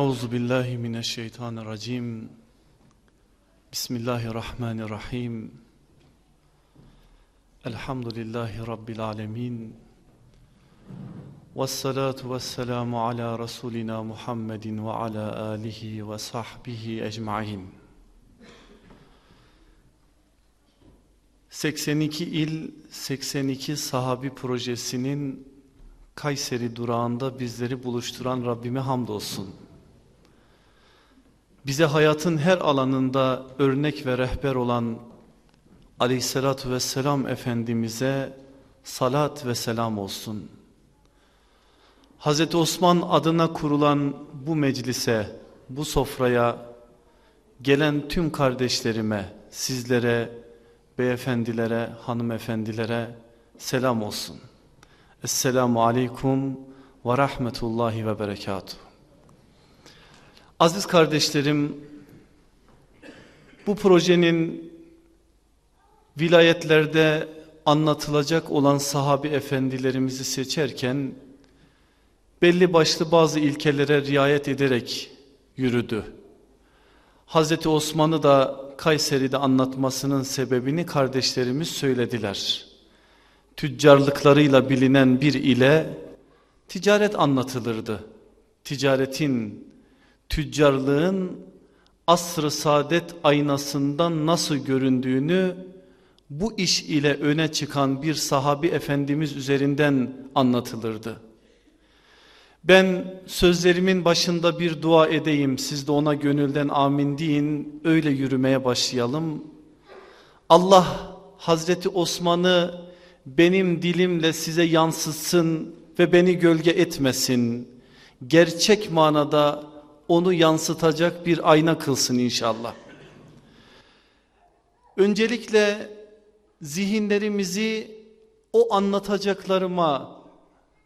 Euzu billahi mineşşeytanirracim. Bismillahirrahmanirrahim. Elhamdülillahi rabbil alamin. Ves salatu vesselamu ala rasulina Muhammedin ve ala alihi ve sahbihi ecmaîn. 82 il 82 sahabi projesinin Kayseri durağında bizleri buluşturan Rabbime hamdolsun. Bize hayatın her alanında örnek ve rehber olan Aleyhisselatü Vesselam Efendimiz'e salat ve selam olsun. Hazreti Osman adına kurulan bu meclise, bu sofraya gelen tüm kardeşlerime, sizlere, beyefendilere, hanımefendilere selam olsun. Esselamu Aleyküm ve Rahmetullahi ve Berekatuhu. Aziz kardeşlerim, bu projenin vilayetlerde anlatılacak olan sahabi efendilerimizi seçerken belli başlı bazı ilkelere riayet ederek yürüdü. Hazreti Osman'ı da Kayseri'de anlatmasının sebebini kardeşlerimiz söylediler. Tüccarlıklarıyla bilinen bir ile ticaret anlatılırdı. Ticaretin, tüccarlığın asr-ı saadet aynasından nasıl göründüğünü bu iş ile öne çıkan bir sahabi efendimiz üzerinden anlatılırdı. Ben sözlerimin başında bir dua edeyim siz de ona gönülden amin deyin öyle yürümeye başlayalım. Allah Hazreti Osman'ı benim dilimle size yansıtsın ve beni gölge etmesin. Gerçek manada onu yansıtacak bir ayna kılsın inşallah. Öncelikle zihinlerimizi o anlatacaklarıma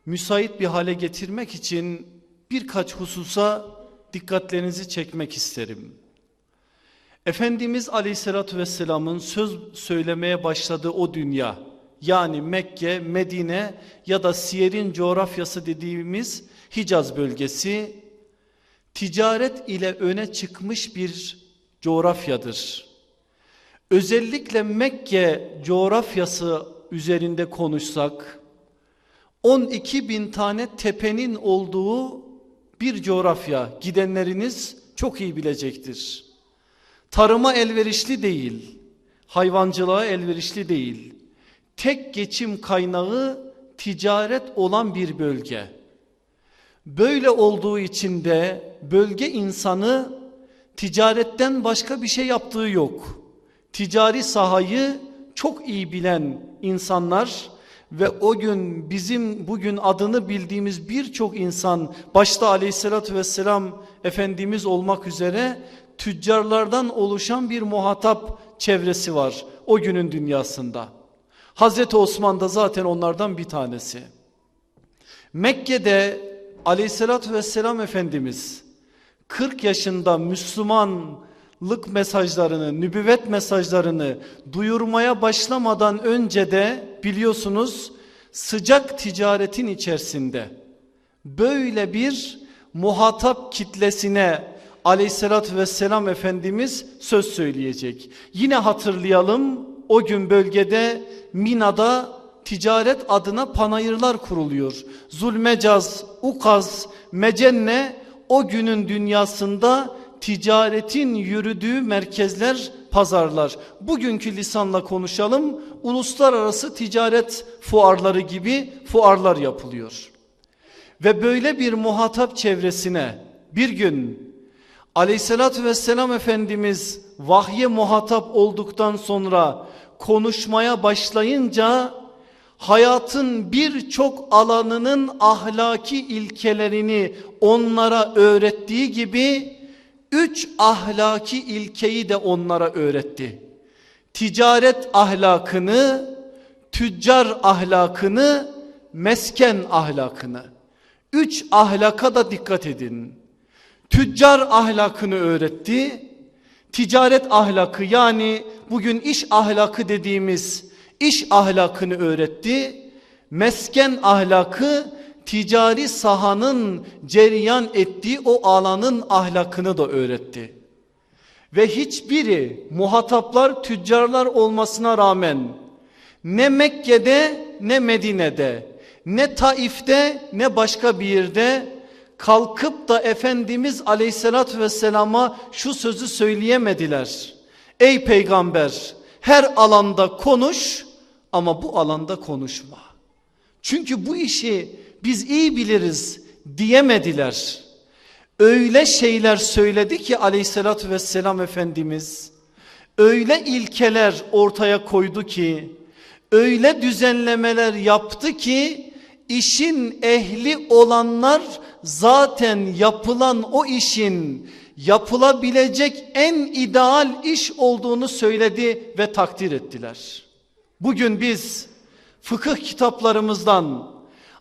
müsait bir hale getirmek için birkaç hususa dikkatlerinizi çekmek isterim. Efendimiz Aleyhisselatü Vesselam'ın söz söylemeye başladığı o dünya yani Mekke, Medine ya da Siyer'in coğrafyası dediğimiz Hicaz bölgesi ticaret ile öne çıkmış bir coğrafyadır. Özellikle Mekke coğrafyası üzerinde konuşsak 12 bin tane tepenin olduğu bir coğrafya gidenleriniz çok iyi bilecektir. Tarıma elverişli değil, hayvancılığa elverişli değil. Tek geçim kaynağı ticaret olan bir bölge. Böyle olduğu için de bölge insanı ticaretten başka bir şey yaptığı yok. Ticari sahayı çok iyi bilen insanlar ve o gün bizim bugün adını bildiğimiz birçok insan başta aleyhissalatü vesselam Efendimiz olmak üzere tüccarlardan oluşan bir muhatap çevresi var o günün dünyasında. Hazreti Osman da zaten onlardan bir tanesi. Mekke'de aleyhissalatü vesselam Efendimiz 40 yaşında Müslümanlık mesajlarını, nübüvvet mesajlarını duyurmaya başlamadan önce de biliyorsunuz sıcak ticaretin içerisinde böyle bir muhatap kitlesine aleyhissalatü vesselam Efendimiz söz söyleyecek. Yine hatırlayalım o gün bölgede Mina'da ticaret adına panayırlar kuruluyor. Zulmecaz, Ukaz, Mecenne o günün dünyasında ticaretin yürüdüğü merkezler, pazarlar. Bugünkü lisanla konuşalım. Uluslararası ticaret fuarları gibi fuarlar yapılıyor. Ve böyle bir muhatap çevresine bir gün Aleyhissalatü vesselam Efendimiz vahye muhatap olduktan sonra konuşmaya başlayınca hayatın birçok alanının ahlaki ilkelerini onlara öğrettiği gibi üç ahlaki ilkeyi de onlara öğretti. Ticaret ahlakını, tüccar ahlakını, mesken ahlakını. Üç ahlaka da dikkat edin. Tüccar ahlakını öğretti. Ticaret ahlakı yani bugün iş ahlakı dediğimiz iş ahlakını öğretti. mesken ahlakı ticari sahanın cereyan ettiği o alanın ahlakını da öğretti. Ve hiçbiri muhataplar tüccarlar olmasına rağmen ne Mekke'de ne Medine'de ne Taif'te ne başka bir yerde kalkıp da Efendimiz aleyhissalatü vesselama şu sözü söyleyemediler. Ey peygamber her alanda konuş ama bu alanda konuşma. Çünkü bu işi biz iyi biliriz diyemediler. Öyle şeyler söyledi ki aleyhissalatü vesselam Efendimiz öyle ilkeler ortaya koydu ki öyle düzenlemeler yaptı ki işin ehli olanlar zaten yapılan o işin yapılabilecek en ideal iş olduğunu söyledi ve takdir ettiler. Bugün biz fıkıh kitaplarımızdan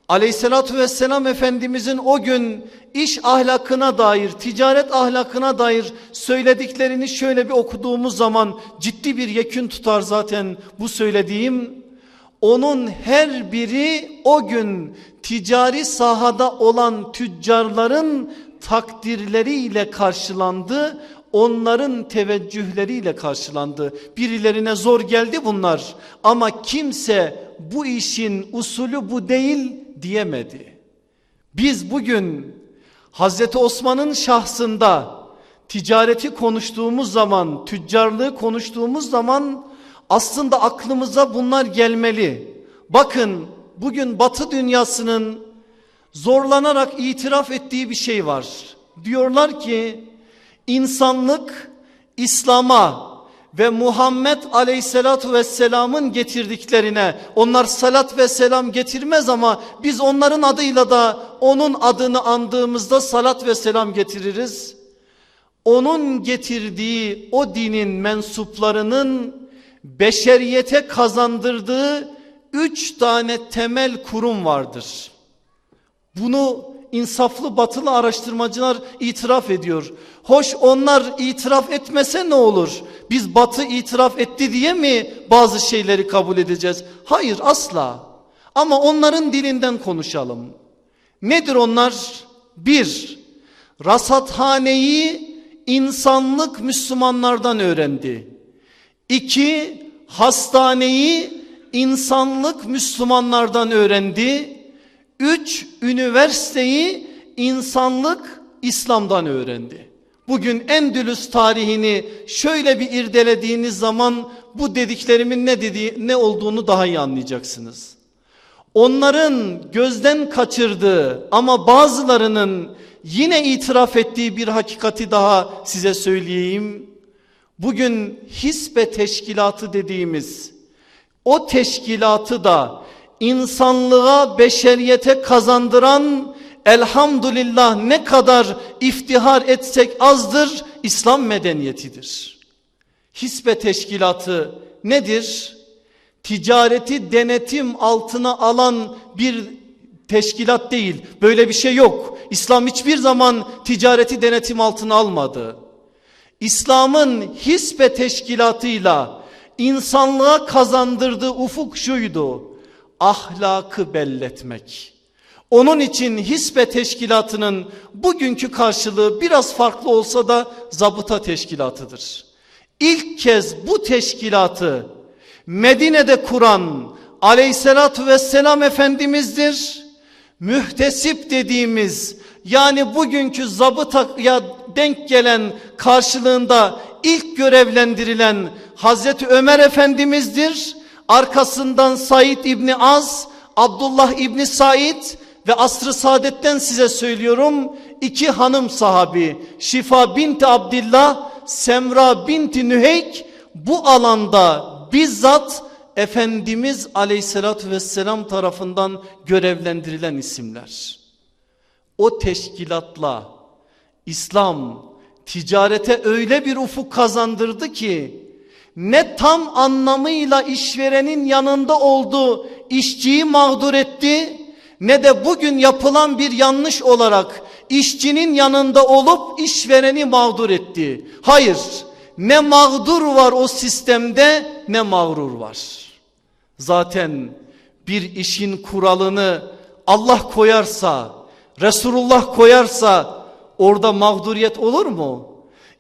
Aleyhissalatü vesselam Efendimizin o gün iş ahlakına dair, ticaret ahlakına dair söylediklerini şöyle bir okuduğumuz zaman ciddi bir yekün tutar zaten bu söylediğim. Onun her biri o gün ticari sahada olan tüccarların takdirleriyle karşılandı. Onların teveccühleriyle karşılandı. Birilerine zor geldi bunlar ama kimse bu işin usulü bu değil diyemedi. Biz bugün Hazreti Osman'ın şahsında ticareti konuştuğumuz zaman, tüccarlığı konuştuğumuz zaman aslında aklımıza bunlar gelmeli. Bakın bugün batı dünyasının zorlanarak itiraf ettiği bir şey var. Diyorlar ki insanlık İslam'a ve Muhammed aleyhissalatu vesselamın getirdiklerine onlar salat ve selam getirmez ama biz onların adıyla da onun adını andığımızda salat ve selam getiririz. Onun getirdiği o dinin mensuplarının beşeriyete kazandırdığı üç tane temel kurum vardır. Bunu insaflı batılı araştırmacılar itiraf ediyor. Hoş onlar itiraf etmese ne olur? Biz batı itiraf etti diye mi bazı şeyleri kabul edeceğiz? Hayır asla. Ama onların dilinden konuşalım. Nedir onlar? Bir, rasathaneyi insanlık Müslümanlardan öğrendi. İki, hastaneyi insanlık Müslümanlardan öğrendi. Üç, üniversiteyi insanlık İslam'dan öğrendi. Bugün Endülüs tarihini şöyle bir irdelediğiniz zaman bu dediklerimin ne dediği ne olduğunu daha iyi anlayacaksınız. Onların gözden kaçırdığı ama bazılarının yine itiraf ettiği bir hakikati daha size söyleyeyim. Bugün hisbe teşkilatı dediğimiz o teşkilatı da insanlığa beşeriyete kazandıran elhamdülillah ne kadar iftihar etsek azdır İslam medeniyetidir. Hisbe teşkilatı nedir? Ticareti denetim altına alan bir teşkilat değil. Böyle bir şey yok. İslam hiçbir zaman ticareti denetim altına almadı. İslam'ın hisbe teşkilatıyla insanlığa kazandırdığı ufuk şuydu. Ahlakı belletmek. Onun için hisbe teşkilatının bugünkü karşılığı biraz farklı olsa da zabıta teşkilatıdır. İlk kez bu teşkilatı Medine'de kuran aleyhissalatü vesselam efendimizdir. Mühtesip dediğimiz yani bugünkü zabıtaya denk gelen karşılığında ilk görevlendirilen Hazreti Ömer Efendimiz'dir. Arkasından Said İbni Az, Abdullah İbni Said ve asrı saadetten size söylüyorum iki hanım sahabi Şifa binti Abdillah, Semra binti Nüheyk bu alanda bizzat Efendimiz aleyhissalatü vesselam tarafından görevlendirilen isimler. O teşkilatla İslam ticarete öyle bir ufuk kazandırdı ki ne tam anlamıyla işverenin yanında oldu işçiyi mağdur etti ne de bugün yapılan bir yanlış olarak işçinin yanında olup işvereni mağdur etti. Hayır ne mağdur var o sistemde ne mağrur var. Zaten bir işin kuralını Allah koyarsa, Resulullah koyarsa orada mağduriyet olur mu?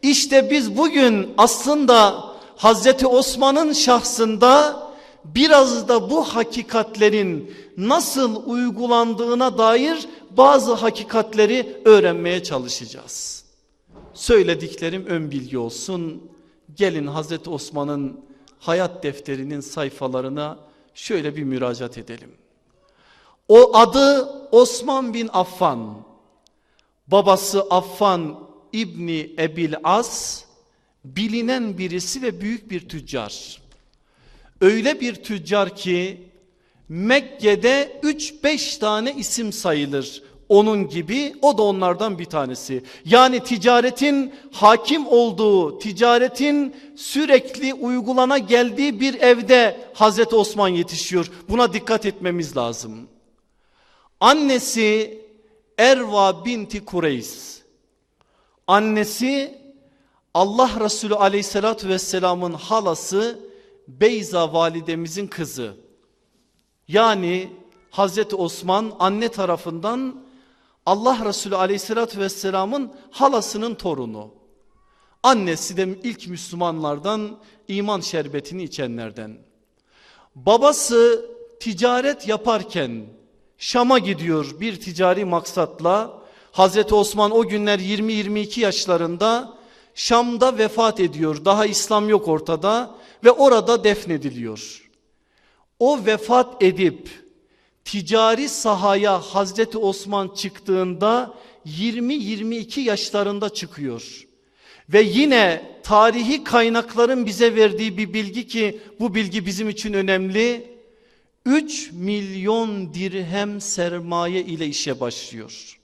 İşte biz bugün aslında Hazreti Osman'ın şahsında biraz da bu hakikatlerin nasıl uygulandığına dair bazı hakikatleri öğrenmeye çalışacağız. Söylediklerim ön bilgi olsun. Gelin Hazreti Osman'ın hayat defterinin sayfalarına şöyle bir müracaat edelim. O adı Osman bin Affan. Babası Affan İbni Ebil As bilinen birisi ve büyük bir tüccar. Öyle bir tüccar ki Mekke'de 3-5 tane isim sayılır. Onun gibi o da onlardan bir tanesi. Yani ticaretin hakim olduğu, ticaretin sürekli uygulana geldiği bir evde Hazreti Osman yetişiyor. Buna dikkat etmemiz lazım. Annesi Erva binti Kureys. Annesi Allah Resulü aleyhissalatü vesselamın halası Beyza validemizin kızı. Yani Hazreti Osman anne tarafından Allah Resulü aleyhissalatü vesselamın halasının torunu. Annesi de ilk Müslümanlardan iman şerbetini içenlerden. Babası ticaret yaparken Şam'a gidiyor bir ticari maksatla. Hazreti Osman o günler 20-22 yaşlarında Şam'da vefat ediyor. Daha İslam yok ortada ve orada defnediliyor. O vefat edip ticari sahaya Hazreti Osman çıktığında 20-22 yaşlarında çıkıyor. Ve yine tarihi kaynakların bize verdiği bir bilgi ki bu bilgi bizim için önemli. 3 milyon dirhem sermaye ile işe başlıyor.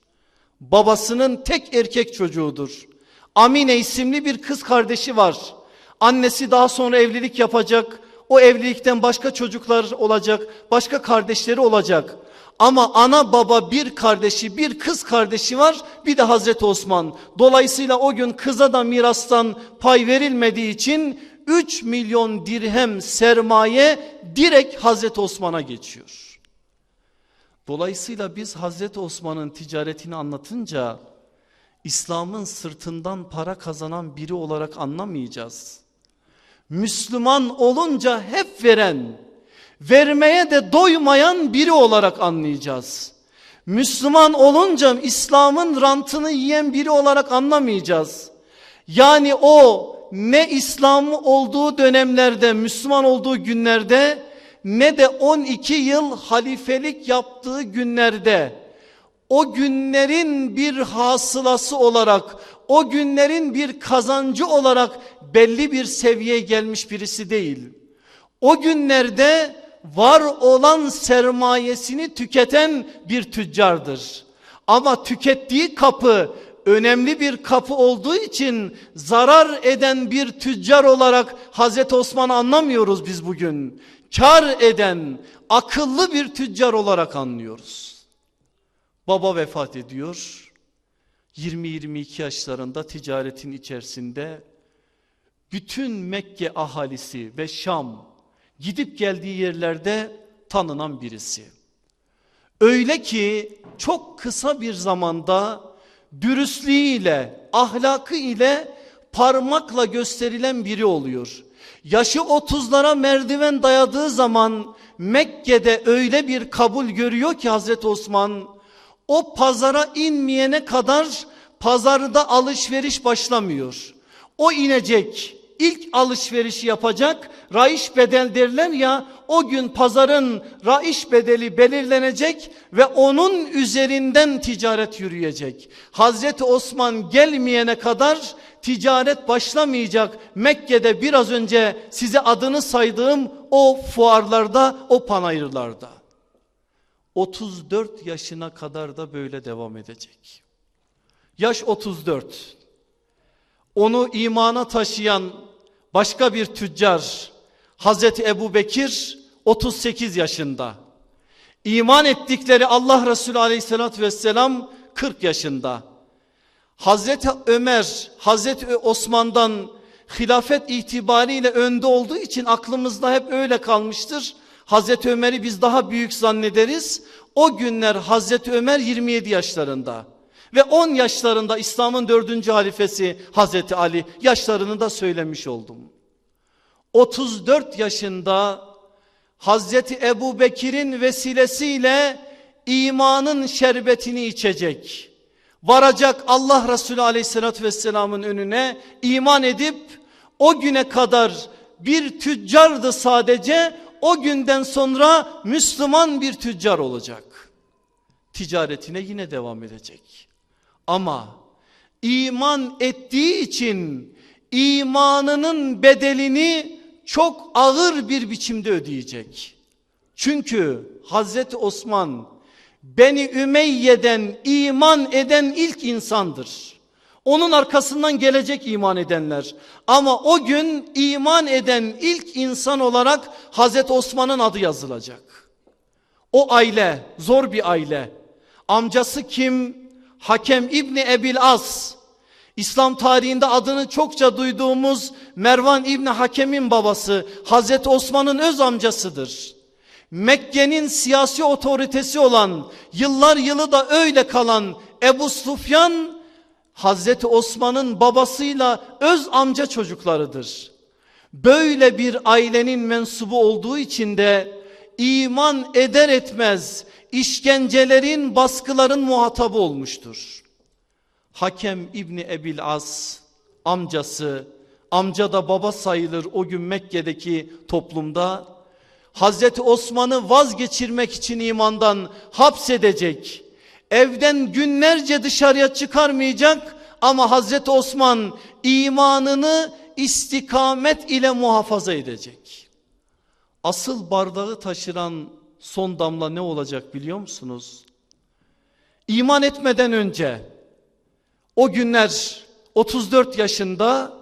Babasının tek erkek çocuğudur. Amine isimli bir kız kardeşi var. Annesi daha sonra evlilik yapacak. O evlilikten başka çocuklar olacak, başka kardeşleri olacak. Ama ana baba bir kardeşi, bir kız kardeşi var, bir de Hazreti Osman. Dolayısıyla o gün kıza da mirastan pay verilmediği için 3 milyon dirhem sermaye direkt Hazreti Osman'a geçiyor. Dolayısıyla biz Hazreti Osman'ın ticaretini anlatınca İslam'ın sırtından para kazanan biri olarak anlamayacağız. Müslüman olunca hep veren, vermeye de doymayan biri olarak anlayacağız. Müslüman olunca İslam'ın rantını yiyen biri olarak anlamayacağız. Yani o ne İslam olduğu dönemlerde, Müslüman olduğu günlerde ne de 12 yıl halifelik yaptığı günlerde o günlerin bir hasılası olarak, o günlerin bir kazancı olarak belli bir seviyeye gelmiş birisi değil. O günlerde var olan sermayesini tüketen bir tüccardır. Ama tükettiği kapı önemli bir kapı olduğu için zarar eden bir tüccar olarak Hazreti Osman anlamıyoruz biz bugün. Kar eden akıllı bir tüccar olarak anlıyoruz. Baba vefat ediyor. 20-22 yaşlarında ticaretin içerisinde bütün Mekke ahalisi ve Şam gidip geldiği yerlerde tanınan birisi. Öyle ki çok kısa bir zamanda dürüstlüğüyle, ahlakı ile parmakla gösterilen biri oluyor. Yaşı otuzlara merdiven dayadığı zaman Mekke'de öyle bir kabul görüyor ki Hazreti Osman o pazara inmeyene kadar pazarda alışveriş başlamıyor. O inecek ilk alışverişi yapacak raiş bedel derler ya o gün pazarın raiş bedeli belirlenecek ve onun üzerinden ticaret yürüyecek. Hazreti Osman gelmeyene kadar ticaret başlamayacak Mekke'de biraz önce size adını saydığım o fuarlarda o panayırlarda. 34 yaşına kadar da böyle devam edecek. Yaş 34. Onu imana taşıyan başka bir tüccar Hazreti Ebu Bekir 38 yaşında. İman ettikleri Allah Resulü aleyhissalatü vesselam 40 yaşında. Hazreti Ömer, Hazreti Osman'dan hilafet itibariyle önde olduğu için aklımızda hep öyle kalmıştır. Hazreti Ömer'i biz daha büyük zannederiz. O günler Hazreti Ömer 27 yaşlarında. Ve 10 yaşlarında İslam'ın dördüncü halifesi Hazreti Ali yaşlarını da söylemiş oldum. 34 yaşında Hazreti Ebu Bekir'in vesilesiyle imanın şerbetini içecek. Varacak Allah Resulü aleyhissalatü vesselamın önüne iman edip o güne kadar bir tüccardı sadece o günden sonra Müslüman bir tüccar olacak. Ticaretine yine devam edecek. Ama iman ettiği için imanının bedelini çok ağır bir biçimde ödeyecek. Çünkü Hazreti Osman Beni Ümeyye'den iman eden ilk insandır. Onun arkasından gelecek iman edenler. Ama o gün iman eden ilk insan olarak Hazreti Osman'ın adı yazılacak. O aile zor bir aile. Amcası kim? Hakem İbni Ebil As. İslam tarihinde adını çokça duyduğumuz Mervan İbni Hakem'in babası Hazreti Osman'ın öz amcasıdır. Mekke'nin siyasi otoritesi olan yıllar yılı da öyle kalan Ebu Sufyan Hazreti Osman'ın babasıyla öz amca çocuklarıdır. Böyle bir ailenin mensubu olduğu için de iman eder etmez işkencelerin baskıların muhatabı olmuştur. Hakem İbni Ebil As amcası amca da baba sayılır o gün Mekke'deki toplumda Hazreti Osman'ı vazgeçirmek için imandan hapsedecek. Evden günlerce dışarıya çıkarmayacak ama Hazreti Osman imanını istikamet ile muhafaza edecek. Asıl bardağı taşıran son damla ne olacak biliyor musunuz? İman etmeden önce o günler 34 yaşında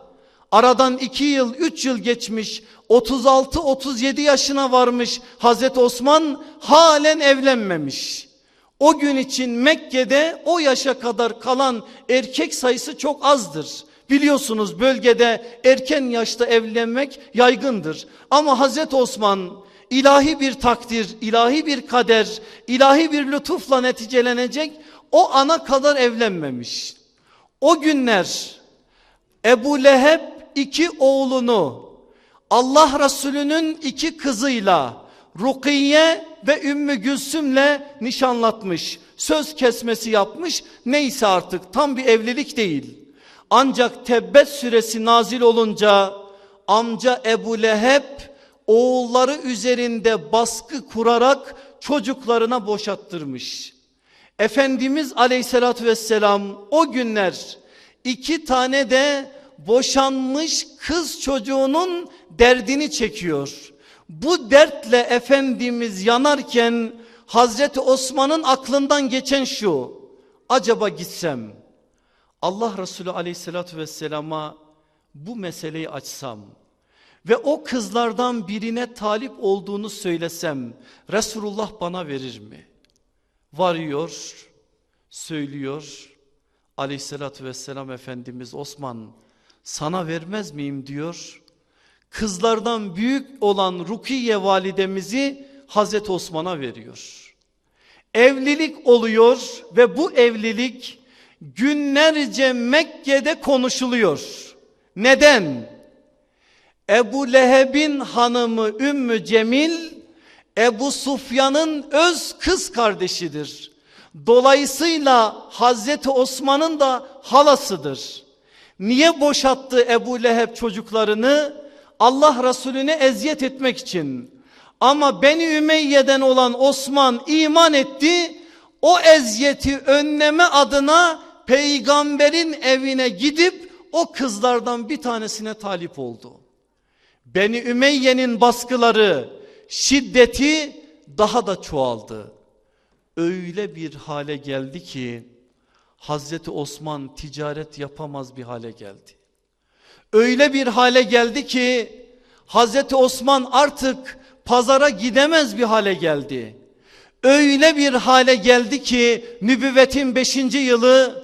aradan 2 yıl 3 yıl geçmiş 36-37 yaşına varmış Hazreti Osman halen evlenmemiş. O gün için Mekke'de o yaşa kadar kalan erkek sayısı çok azdır. Biliyorsunuz bölgede erken yaşta evlenmek yaygındır. Ama Hazreti Osman ilahi bir takdir, ilahi bir kader, ilahi bir lütufla neticelenecek o ana kadar evlenmemiş. O günler Ebu Leheb iki oğlunu Allah Resulü'nün iki kızıyla Rukiye ve Ümmü Gülsüm'le nişanlatmış. Söz kesmesi yapmış. Neyse artık tam bir evlilik değil. Ancak Tebbet suresi nazil olunca amca Ebu Leheb oğulları üzerinde baskı kurarak çocuklarına boşattırmış. Efendimiz aleyhissalatü vesselam o günler iki tane de boşanmış kız çocuğunun derdini çekiyor. Bu dertle Efendimiz yanarken Hazreti Osman'ın aklından geçen şu. Acaba gitsem Allah Resulü aleyhissalatü vesselama bu meseleyi açsam ve o kızlardan birine talip olduğunu söylesem Resulullah bana verir mi? Varıyor, söylüyor aleyhissalatü vesselam Efendimiz Osman sana vermez miyim diyor. Kızlardan büyük olan Rukiye validemizi Hazreti Osman'a veriyor. Evlilik oluyor ve bu evlilik günlerce Mekke'de konuşuluyor. Neden? Ebu Leheb'in hanımı Ümmü Cemil Ebu Sufyan'ın öz kız kardeşidir. Dolayısıyla Hazreti Osman'ın da halasıdır. Niye boşattı Ebu Leheb çocuklarını? Allah Resulüne eziyet etmek için. Ama Beni Ümeyye'den olan Osman iman etti. O eziyeti önleme adına peygamberin evine gidip o kızlardan bir tanesine talip oldu. Beni Ümeyye'nin baskıları, şiddeti daha da çoğaldı. Öyle bir hale geldi ki Hazreti Osman ticaret yapamaz bir hale geldi. Öyle bir hale geldi ki Hazreti Osman artık pazara gidemez bir hale geldi. Öyle bir hale geldi ki nübüvvetin beşinci yılı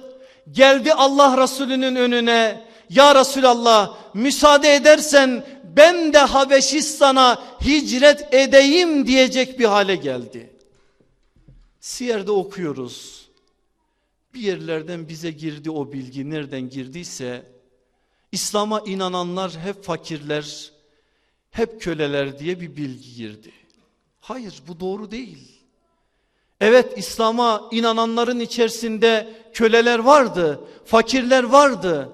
geldi Allah Resulü'nün önüne. Ya Resulallah müsaade edersen ben de Habeşistan'a hicret edeyim diyecek bir hale geldi. Siyer'de okuyoruz. Bir yerlerden bize girdi o bilgi nereden girdiyse İslam'a inananlar hep fakirler, hep köleler diye bir bilgi girdi. Hayır bu doğru değil. Evet İslam'a inananların içerisinde köleler vardı, fakirler vardı.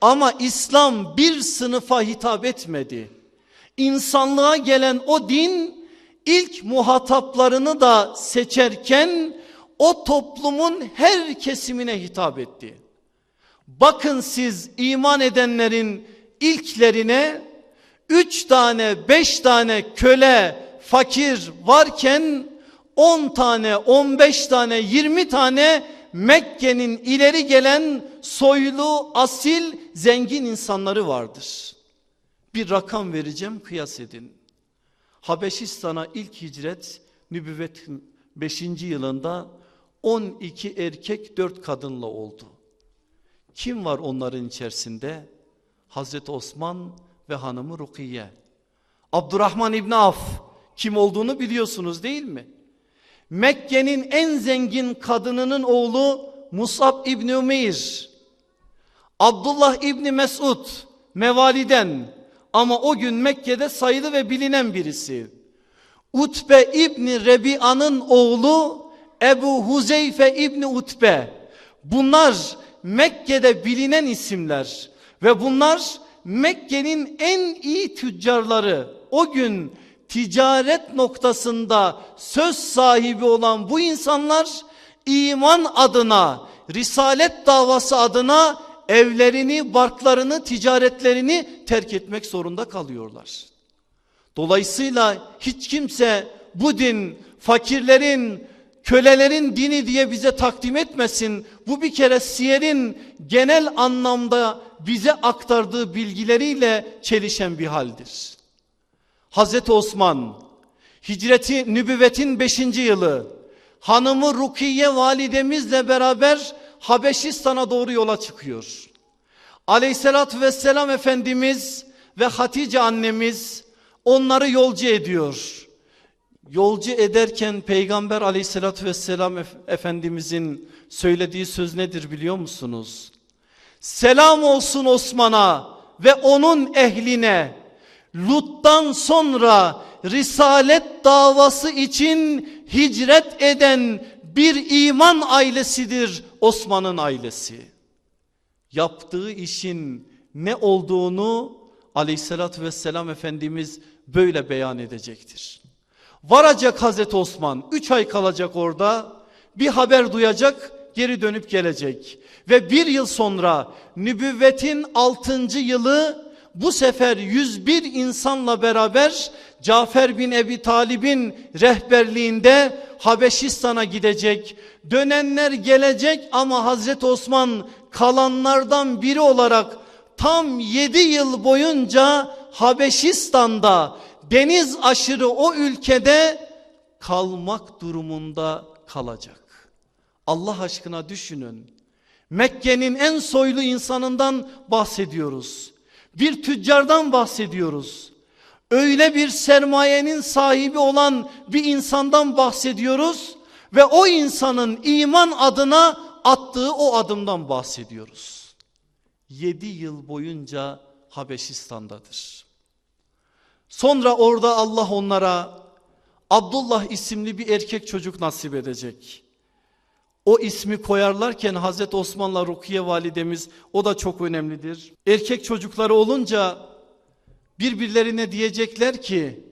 Ama İslam bir sınıfa hitap etmedi. İnsanlığa gelen o din ilk muhataplarını da seçerken o toplumun her kesimine hitap etti. Bakın siz iman edenlerin ilklerine üç tane beş tane köle fakir varken 10 tane, 15 tane, 20 tane Mekke'nin ileri gelen soylu, asil, zengin insanları vardır. Bir rakam vereceğim kıyas edin. Habeşistan'a ilk hicret nübüvvet 5. yılında 12 erkek 4 kadınla oldu. Kim var onların içerisinde? Hazreti Osman ve hanımı Rukiye. Abdurrahman İbni Af kim olduğunu biliyorsunuz değil mi? Mekke'nin en zengin kadınının oğlu Musab İbni Umeyr. Abdullah İbni Mesud mevaliden ama o gün Mekke'de sayılı ve bilinen birisi. Utbe İbni Rebi'anın oğlu Ebu Huzeyfe İbni Utbe. Bunlar Mekke'de bilinen isimler ve bunlar Mekke'nin en iyi tüccarları. O gün ticaret noktasında söz sahibi olan bu insanlar iman adına, risalet davası adına evlerini, barklarını, ticaretlerini terk etmek zorunda kalıyorlar. Dolayısıyla hiç kimse bu din fakirlerin, kölelerin dini diye bize takdim etmesin. Bu bir kere siyerin genel anlamda bize aktardığı bilgileriyle çelişen bir haldir. Hazreti Osman hicreti nübüvvetin 5. yılı hanımı Rukiye validemizle beraber Habeşistan'a doğru yola çıkıyor. Aleyhissalatü vesselam Efendimiz ve Hatice annemiz onları yolcu ediyor. Yolcu ederken Peygamber aleyhissalatü vesselam Efendimizin söylediği söz nedir biliyor musunuz? Selam olsun Osman'a ve onun ehline Lut'tan sonra risalet davası için hicret eden bir iman ailesidir Osman'ın ailesi. Yaptığı işin ne olduğunu aleyhissalatü vesselam Efendimiz böyle beyan edecektir. Varacak Hazreti Osman 3 ay kalacak orada bir haber duyacak geri dönüp gelecek. Ve bir yıl sonra nübüvvetin 6. yılı bu sefer 101 insanla beraber Cafer bin Ebi Talib'in rehberliğinde Habeşistan'a gidecek. Dönenler gelecek ama Hazreti Osman kalanlardan biri olarak tam 7 yıl boyunca Habeşistan'da deniz aşırı o ülkede kalmak durumunda kalacak. Allah aşkına düşünün. Mekke'nin en soylu insanından bahsediyoruz. Bir tüccardan bahsediyoruz. Öyle bir sermayenin sahibi olan bir insandan bahsediyoruz ve o insanın iman adına attığı o adımdan bahsediyoruz. Yedi yıl boyunca Habeşistan'dadır. Sonra orada Allah onlara Abdullah isimli bir erkek çocuk nasip edecek. O ismi koyarlarken Hazreti Osman'la Rukiye validemiz o da çok önemlidir. Erkek çocukları olunca birbirlerine diyecekler ki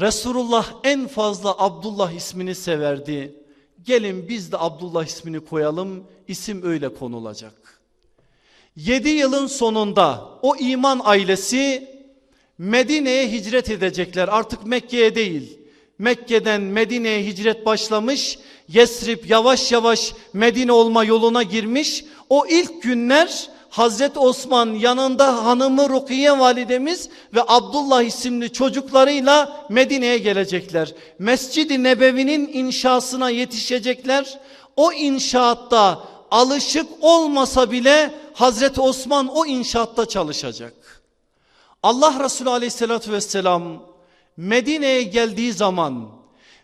Resulullah en fazla Abdullah ismini severdi. Gelin biz de Abdullah ismini koyalım isim öyle konulacak. Yedi yılın sonunda o iman ailesi Medine'ye hicret edecekler artık Mekke'ye değil. Mekke'den Medine'ye hicret başlamış. Yesrib yavaş yavaş Medine olma yoluna girmiş. O ilk günler Hazreti Osman yanında hanımı Rukiye validemiz ve Abdullah isimli çocuklarıyla Medine'ye gelecekler. Mescid-i Nebevi'nin inşasına yetişecekler. O inşaatta alışık olmasa bile Hazreti Osman o inşaatta çalışacak. Allah Resulü aleyhissalatü vesselam Medine'ye geldiği zaman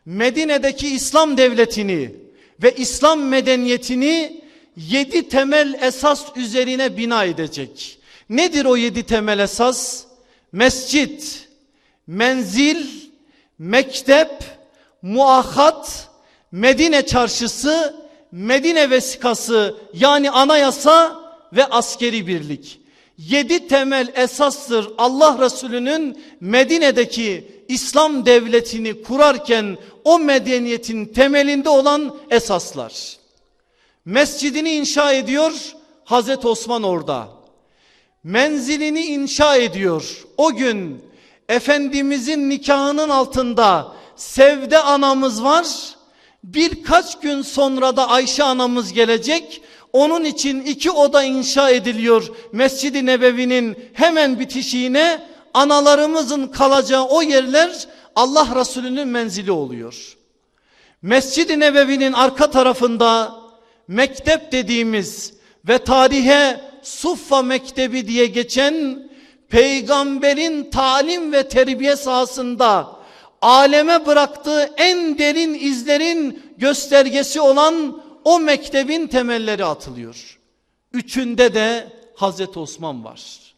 Medine'deki İslam devletini ve İslam medeniyetini yedi temel esas üzerine bina edecek. Nedir o yedi temel esas? Mescit, menzil, mektep, muahat, Medine çarşısı, Medine vesikası yani anayasa ve askeri birlik. Yedi temel esastır Allah Resulü'nün Medine'deki İslam devletini kurarken o medeniyetin temelinde olan esaslar. Mescidini inşa ediyor Hazreti Osman orada. Menzilini inşa ediyor. O gün Efendimizin nikahının altında Sevde anamız var. Birkaç gün sonra da Ayşe anamız gelecek. Onun için iki oda inşa ediliyor Mescid-i Nebevi'nin hemen bitişiğine analarımızın kalacağı o yerler Allah Resulü'nün menzili oluyor. Mescid-i Nebevi'nin arka tarafında mektep dediğimiz ve tarihe Suffa Mektebi diye geçen peygamberin talim ve terbiye sahasında aleme bıraktığı en derin izlerin göstergesi olan o mektebin temelleri atılıyor. Üçünde de Hazreti Osman var.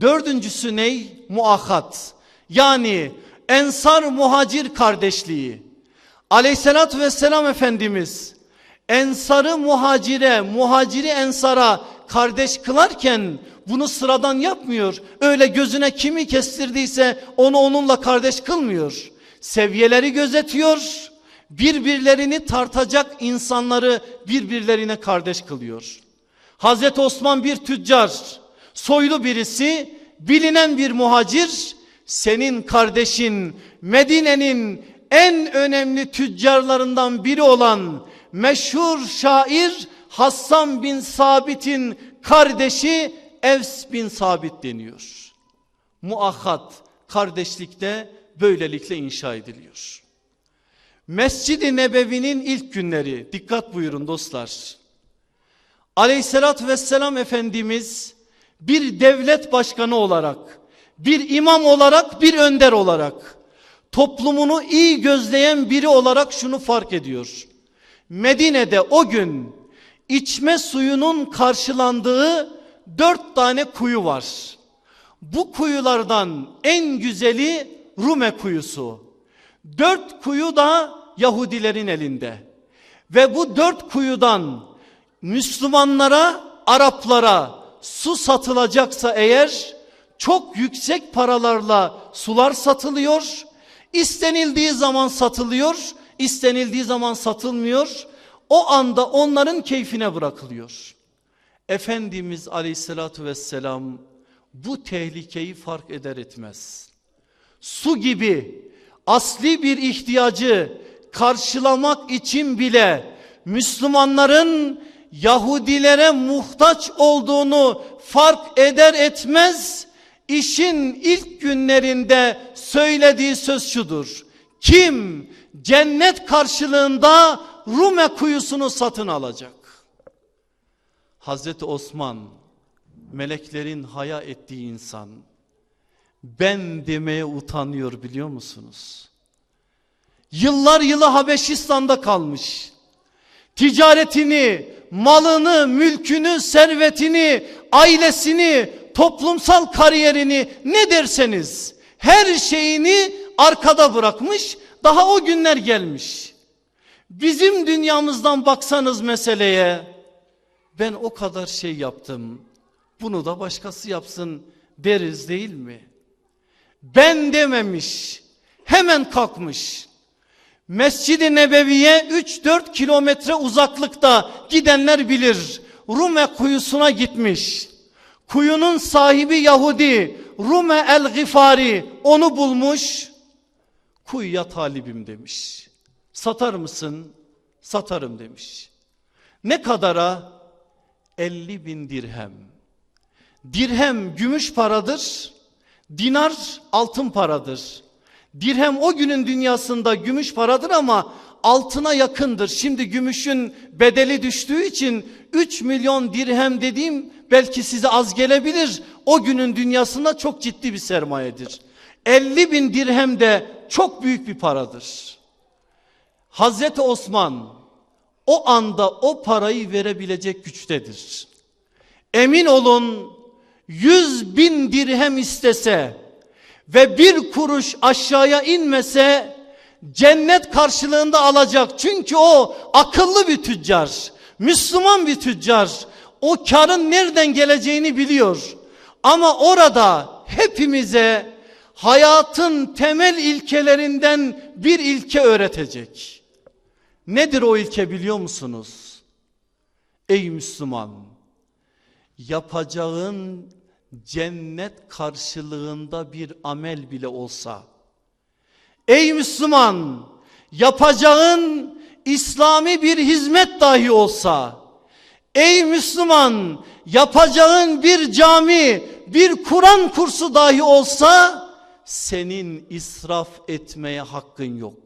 Dördüncüsü ney? Muahat. Yani ensar muhacir kardeşliği. Aleyhissalatü vesselam Efendimiz ensarı muhacire, muhaciri ensara kardeş kılarken bunu sıradan yapmıyor. Öyle gözüne kimi kestirdiyse onu onunla kardeş kılmıyor. Seviyeleri gözetiyor. Birbirlerini tartacak insanları birbirlerine kardeş kılıyor. Hazreti Osman bir tüccar, soylu birisi, bilinen bir muhacir, senin kardeşin Medine'nin en önemli tüccarlarından biri olan meşhur şair Hassan bin Sabit'in kardeşi Evs bin Sabit deniyor. Muahat kardeşlikte böylelikle inşa ediliyor. Mescid-i Nebevi'nin ilk günleri dikkat buyurun dostlar. Aleyhissalatü vesselam Efendimiz bir devlet başkanı olarak, bir imam olarak, bir önder olarak toplumunu iyi gözleyen biri olarak şunu fark ediyor. Medine'de o gün içme suyunun karşılandığı dört tane kuyu var. Bu kuyulardan en güzeli Rume kuyusu. Dört kuyu da Yahudilerin elinde. Ve bu dört kuyudan Müslümanlara, Araplara su satılacaksa eğer çok yüksek paralarla sular satılıyor. İstenildiği zaman satılıyor, istenildiği zaman satılmıyor. O anda onların keyfine bırakılıyor. Efendimiz aleyhissalatü vesselam bu tehlikeyi fark eder etmez. Su gibi asli bir ihtiyacı karşılamak için bile Müslümanların Yahudilere muhtaç olduğunu fark eder etmez işin ilk günlerinde söylediği söz şudur. Kim cennet karşılığında Rume kuyusunu satın alacak? Hazreti Osman meleklerin haya ettiği insan ben demeye utanıyor biliyor musunuz? Yıllar yılı Habeşistan'da kalmış. Ticaretini, malını, mülkünü, servetini, ailesini, toplumsal kariyerini ne derseniz her şeyini arkada bırakmış. Daha o günler gelmiş. Bizim dünyamızdan baksanız meseleye ben o kadar şey yaptım. Bunu da başkası yapsın deriz değil mi? Ben dememiş. Hemen kalkmış. Mescid-i Nebevi'ye 3-4 kilometre uzaklıkta gidenler bilir. Rume kuyusuna gitmiş. Kuyunun sahibi Yahudi Rume el-Gifari onu bulmuş. Kuyuya talibim demiş. Satar mısın? Satarım demiş. Ne kadara? 50 bin dirhem. Dirhem gümüş paradır. Dinar altın paradır. Dirhem o günün dünyasında gümüş paradır ama altına yakındır. Şimdi gümüşün bedeli düştüğü için 3 milyon dirhem dediğim belki size az gelebilir. O günün dünyasında çok ciddi bir sermayedir. 50 bin dirhem de çok büyük bir paradır. Hazreti Osman o anda o parayı verebilecek güçtedir. Emin olun 100 bin dirhem istese ve bir kuruş aşağıya inmese cennet karşılığında alacak. Çünkü o akıllı bir tüccar, Müslüman bir tüccar. O karın nereden geleceğini biliyor. Ama orada hepimize hayatın temel ilkelerinden bir ilke öğretecek. Nedir o ilke biliyor musunuz? Ey Müslüman, yapacağın cennet karşılığında bir amel bile olsa, ey Müslüman, yapacağın İslami bir hizmet dahi olsa, ey Müslüman, yapacağın bir cami, bir Kur'an kursu dahi olsa, senin israf etmeye hakkın yok.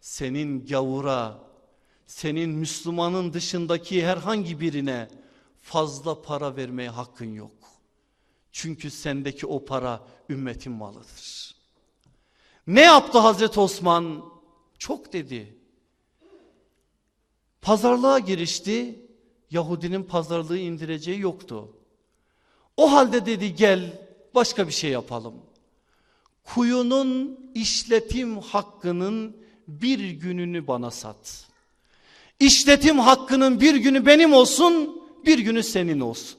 Senin gavura, senin Müslümanın dışındaki herhangi birine fazla para vermeye hakkın yok. Çünkü sendeki o para ümmetin malıdır. Ne yaptı Hazreti Osman? Çok dedi. Pazarlığa girişti. Yahudinin pazarlığı indireceği yoktu. O halde dedi gel başka bir şey yapalım. Kuyunun işletim hakkının bir gününü bana sat. İşletim hakkının bir günü benim olsun, bir günü senin olsun.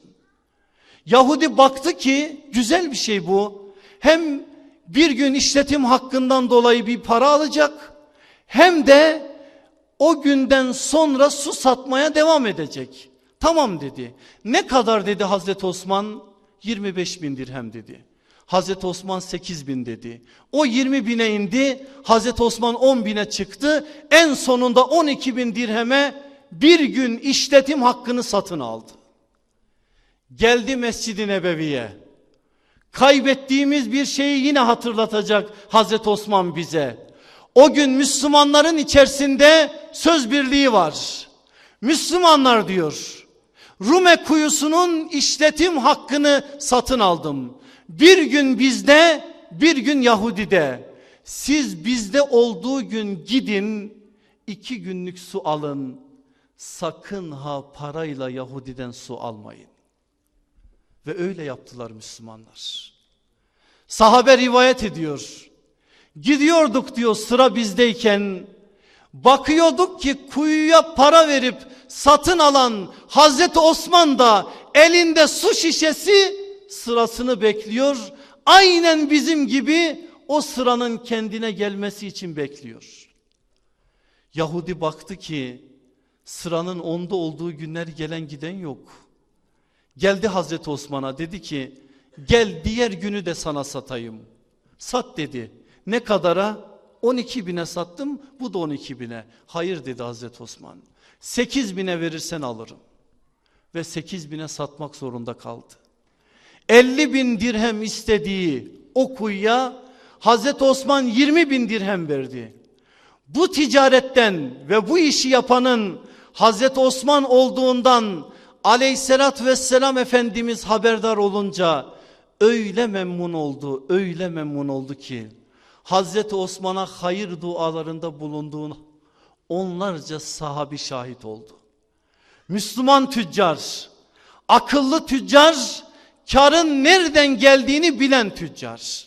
Yahudi baktı ki güzel bir şey bu. Hem bir gün işletim hakkından dolayı bir para alacak hem de o günden sonra su satmaya devam edecek. Tamam dedi. Ne kadar dedi Hazreti Osman? 25 bin dirhem dedi. Hazreti Osman 8 bin dedi. O 20 bine indi. Hazreti Osman 10 bine çıktı. En sonunda 12 bin dirheme bir gün işletim hakkını satın aldı. Geldi Mescid-i Nebevi'ye. Kaybettiğimiz bir şeyi yine hatırlatacak Hazreti Osman bize. O gün Müslümanların içerisinde söz birliği var. Müslümanlar diyor. Rume kuyusunun işletim hakkını satın aldım. Bir gün bizde, bir gün Yahudi'de. Siz bizde olduğu gün gidin, iki günlük su alın. Sakın ha parayla Yahudi'den su almayın. Ve öyle yaptılar Müslümanlar. Sahabe rivayet ediyor. Gidiyorduk diyor sıra bizdeyken bakıyorduk ki kuyuya para verip satın alan Hazreti Osman da elinde su şişesi sırasını bekliyor. Aynen bizim gibi o sıranın kendine gelmesi için bekliyor. Yahudi baktı ki sıranın onda olduğu günler gelen giden yok. Geldi Hazreti Osman'a dedi ki gel diğer günü de sana satayım. Sat dedi. Ne kadara? 12 bine sattım bu da 12 bine. Hayır dedi Hazreti Osman. 8 bine verirsen alırım. Ve 8 bine satmak zorunda kaldı. 50 bin dirhem istediği o kuyuya Hazreti Osman 20 bin dirhem verdi. Bu ticaretten ve bu işi yapanın Hazreti Osman olduğundan aleyhissalat vesselam Efendimiz haberdar olunca öyle memnun oldu, öyle memnun oldu ki Hazreti Osman'a hayır dualarında bulunduğunu onlarca sahabi şahit oldu. Müslüman tüccar, akıllı tüccar, karın nereden geldiğini bilen tüccar.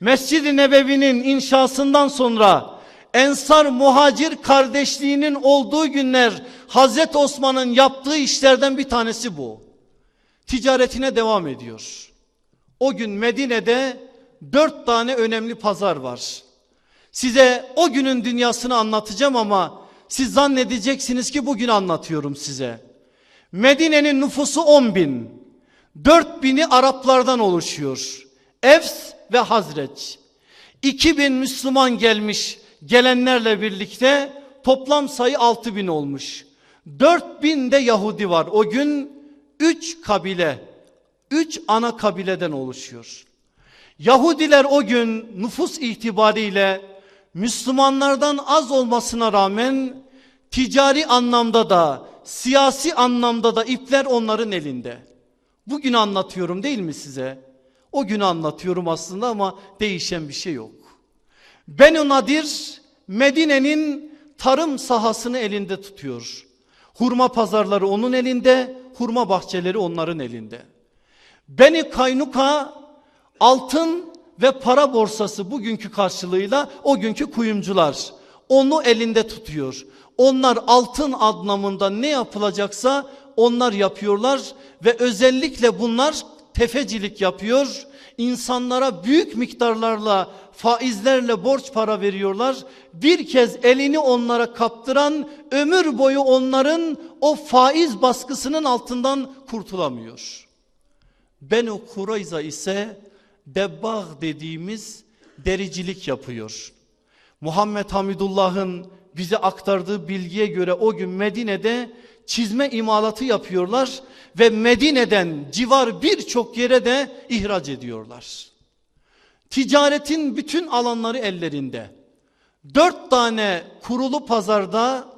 Mescid-i Nebevi'nin inşasından sonra Ensar muhacir kardeşliğinin olduğu günler Hazreti Osman'ın yaptığı işlerden bir tanesi bu. Ticaretine devam ediyor. O gün Medine'de dört tane önemli pazar var. Size o günün dünyasını anlatacağım ama siz zannedeceksiniz ki bugün anlatıyorum size. Medine'nin nüfusu 10 bin. 4 bini Araplardan oluşuyor. Evs ve Hazreç. 2 bin Müslüman gelmiş gelenlerle birlikte toplam sayı 6 bin olmuş. 4 bin de Yahudi var. O gün 3 kabile, 3 ana kabileden oluşuyor. Yahudiler o gün nüfus itibariyle Müslümanlardan az olmasına rağmen ticari anlamda da siyasi anlamda da ipler onların elinde. Bugün anlatıyorum değil mi size? O günü anlatıyorum aslında ama değişen bir şey yok. Benu Nadir Medine'nin tarım sahasını elinde tutuyor. Hurma pazarları onun elinde, hurma bahçeleri onların elinde. Beni Kaynuka altın ve para borsası bugünkü karşılığıyla o günkü kuyumcular onu elinde tutuyor. Onlar altın anlamında ne yapılacaksa onlar yapıyorlar ve özellikle bunlar tefecilik yapıyor. İnsanlara büyük miktarlarla faizlerle borç para veriyorlar. Bir kez elini onlara kaptıran ömür boyu onların o faiz baskısının altından kurtulamıyor. Benu Kurayza ise debbağ dediğimiz dericilik yapıyor. Muhammed Hamidullah'ın bize aktardığı bilgiye göre o gün Medine'de çizme imalatı yapıyorlar ve Medine'den civar birçok yere de ihraç ediyorlar. Ticaretin bütün alanları ellerinde. Dört tane kurulu pazarda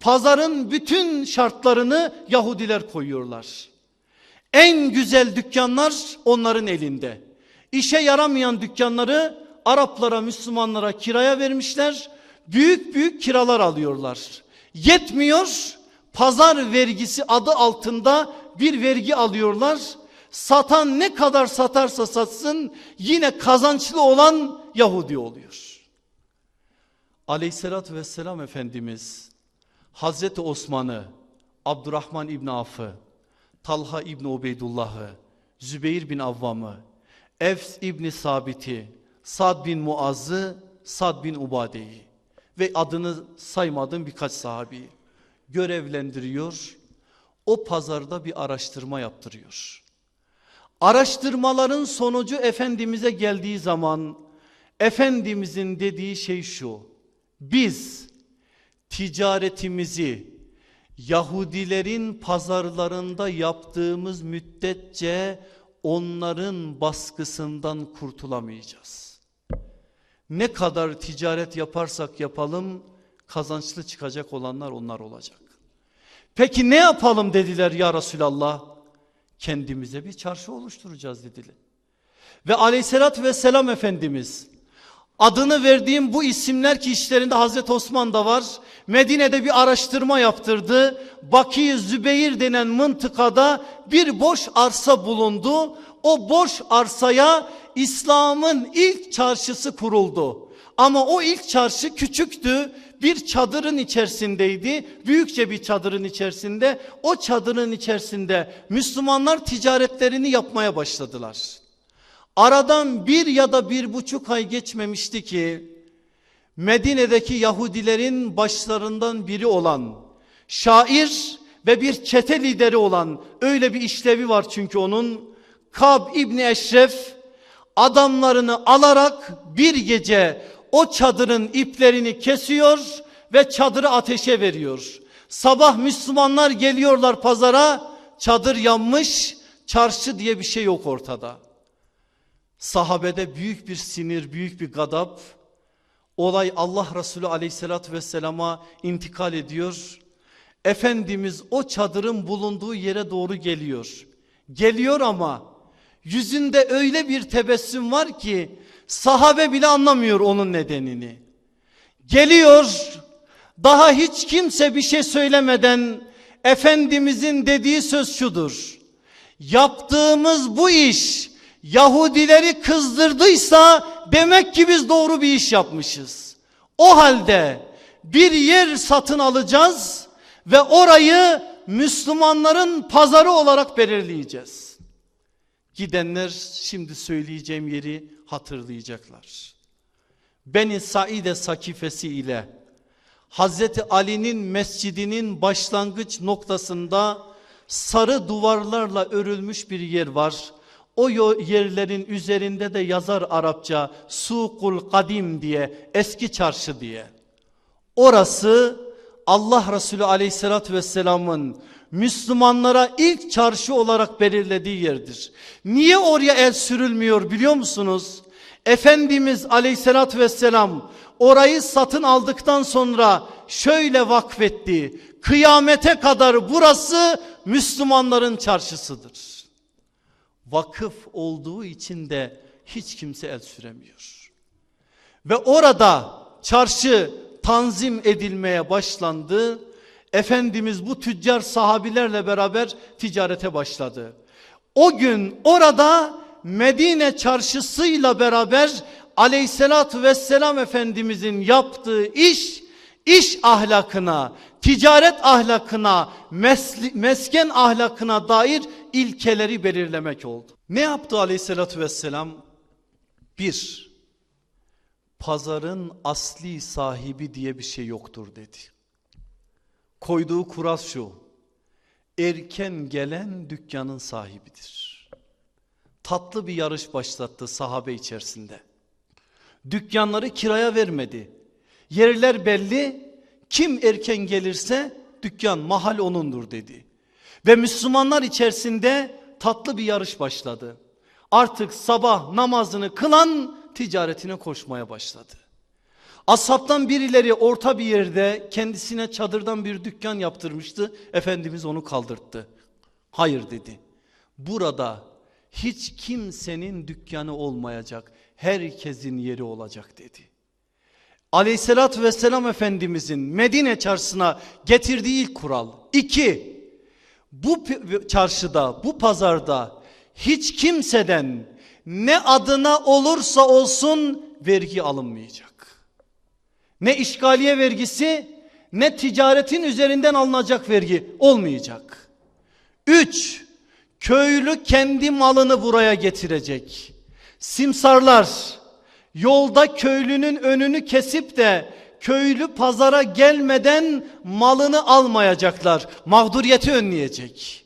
pazarın bütün şartlarını Yahudiler koyuyorlar. En güzel dükkanlar onların elinde. İşe yaramayan dükkanları Araplara, Müslümanlara kiraya vermişler. Büyük büyük kiralar alıyorlar. Yetmiyor, pazar vergisi adı altında bir vergi alıyorlar. Satan ne kadar satarsa satsın yine kazançlı olan Yahudi oluyor. Aleyhissalatü vesselam Efendimiz Hazreti Osman'ı, Abdurrahman İbni Af'ı, Talha İbni Ubeydullah'ı, Zübeyir bin Avvam'ı, Efs İbni Sabit'i, Sad bin Muaz'ı, Sad bin Ubade'yi ve adını saymadığım birkaç sahabi görevlendiriyor. O pazarda bir araştırma yaptırıyor. Araştırmaların sonucu Efendimiz'e geldiği zaman Efendimiz'in dediği şey şu. Biz ticaretimizi Yahudilerin pazarlarında yaptığımız müddetçe onların baskısından kurtulamayacağız. Ne kadar ticaret yaparsak yapalım kazançlı çıkacak olanlar onlar olacak. Peki ne yapalım dediler ya Resulallah. Kendimize bir çarşı oluşturacağız dediler. Ve aleyhissalatü vesselam Efendimiz adını verdiğim bu isimler ki işlerinde Hazreti Osman da var. Medine'de bir araştırma yaptırdı. Baki Zübeyir denen mıntıkada bir boş arsa bulundu. O boş arsaya İslam'ın ilk çarşısı kuruldu. Ama o ilk çarşı küçüktü. Bir çadırın içerisindeydi. Büyükçe bir çadırın içerisinde. O çadırın içerisinde Müslümanlar ticaretlerini yapmaya başladılar. Aradan bir ya da bir buçuk ay geçmemişti ki Medine'deki Yahudilerin başlarından biri olan şair ve bir çete lideri olan öyle bir işlevi var çünkü onun Kab İbni Eşref adamlarını alarak bir gece o çadırın iplerini kesiyor ve çadırı ateşe veriyor. Sabah Müslümanlar geliyorlar pazara çadır yanmış çarşı diye bir şey yok ortada. Sahabede büyük bir sinir büyük bir gadap olay Allah Resulü aleyhissalatü vesselama intikal ediyor. Efendimiz o çadırın bulunduğu yere doğru geliyor. Geliyor ama yüzünde öyle bir tebessüm var ki sahabe bile anlamıyor onun nedenini. Geliyor daha hiç kimse bir şey söylemeden Efendimizin dediği söz şudur. Yaptığımız bu iş Yahudileri kızdırdıysa demek ki biz doğru bir iş yapmışız. O halde bir yer satın alacağız ve orayı Müslümanların pazarı olarak belirleyeceğiz. Gidenler şimdi söyleyeceğim yeri hatırlayacaklar. Beni Saide Sakifesi ile Hazreti Ali'nin mescidinin başlangıç noktasında sarı duvarlarla örülmüş bir yer var. O yerlerin üzerinde de yazar Arapça Sukul Kadim diye eski çarşı diye. Orası Allah Resulü aleyhissalatü vesselamın Müslümanlara ilk çarşı olarak belirlediği yerdir. Niye oraya el sürülmüyor biliyor musunuz? Efendimiz aleyhissalatü vesselam orayı satın aldıktan sonra şöyle vakfetti. Kıyamete kadar burası Müslümanların çarşısıdır. Vakıf olduğu için de hiç kimse el süremiyor. Ve orada çarşı tanzim edilmeye başlandı. Efendimiz bu tüccar sahabilerle beraber ticarete başladı. O gün orada Medine çarşısıyla beraber aleyhissalatü vesselam Efendimizin yaptığı iş, iş ahlakına, ticaret ahlakına, mesken ahlakına dair ilkeleri belirlemek oldu. Ne yaptı aleyhissalatü vesselam? Bir, pazarın asli sahibi diye bir şey yoktur dedi. Koyduğu kural şu, erken gelen dükkanın sahibidir. Tatlı bir yarış başlattı sahabe içerisinde. Dükkanları kiraya vermedi. Yerler belli, kim erken gelirse dükkan mahal onundur dedi. Ve Müslümanlar içerisinde tatlı bir yarış başladı. Artık sabah namazını kılan ticaretine koşmaya başladı. Ashabtan birileri orta bir yerde kendisine çadırdan bir dükkan yaptırmıştı. Efendimiz onu kaldırttı. Hayır dedi. Burada hiç kimsenin dükkanı olmayacak. Herkesin yeri olacak dedi. Aleyhissalatü vesselam Efendimizin Medine çarşısına getirdiği ilk kural. İki, bu çarşıda, bu pazarda hiç kimseden ne adına olursa olsun vergi alınmayacak. Ne işgaliye vergisi ne ticaretin üzerinden alınacak vergi olmayacak. Üç, köylü kendi malını buraya getirecek. Simsarlar yolda köylünün önünü kesip de köylü pazara gelmeden malını almayacaklar. Mağduriyeti önleyecek.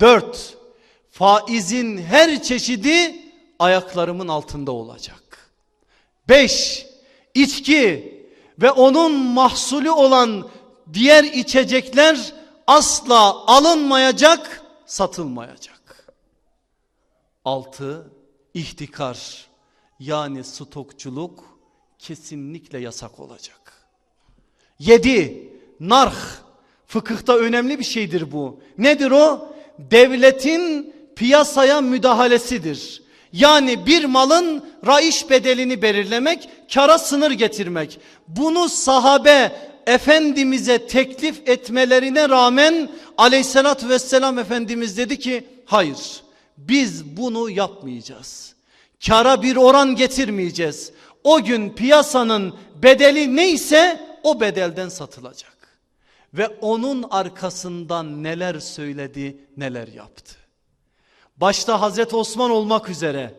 Dört, faizin her çeşidi ayaklarımın altında olacak. Beş, içki ve onun mahsulü olan diğer içecekler asla alınmayacak, satılmayacak. Altı, ihtikar yani stokçuluk kesinlikle yasak olacak. Yedi, narh fıkıhta önemli bir şeydir bu. Nedir o? Devletin piyasaya müdahalesidir. Yani bir malın raiş bedelini belirlemek, kara sınır getirmek. Bunu sahabe Efendimiz'e teklif etmelerine rağmen aleyhissalatü vesselam Efendimiz dedi ki hayır biz bunu yapmayacağız. Kara bir oran getirmeyeceğiz. O gün piyasanın bedeli neyse o bedelden satılacak. Ve onun arkasından neler söyledi neler yaptı. Başta Hazreti Osman olmak üzere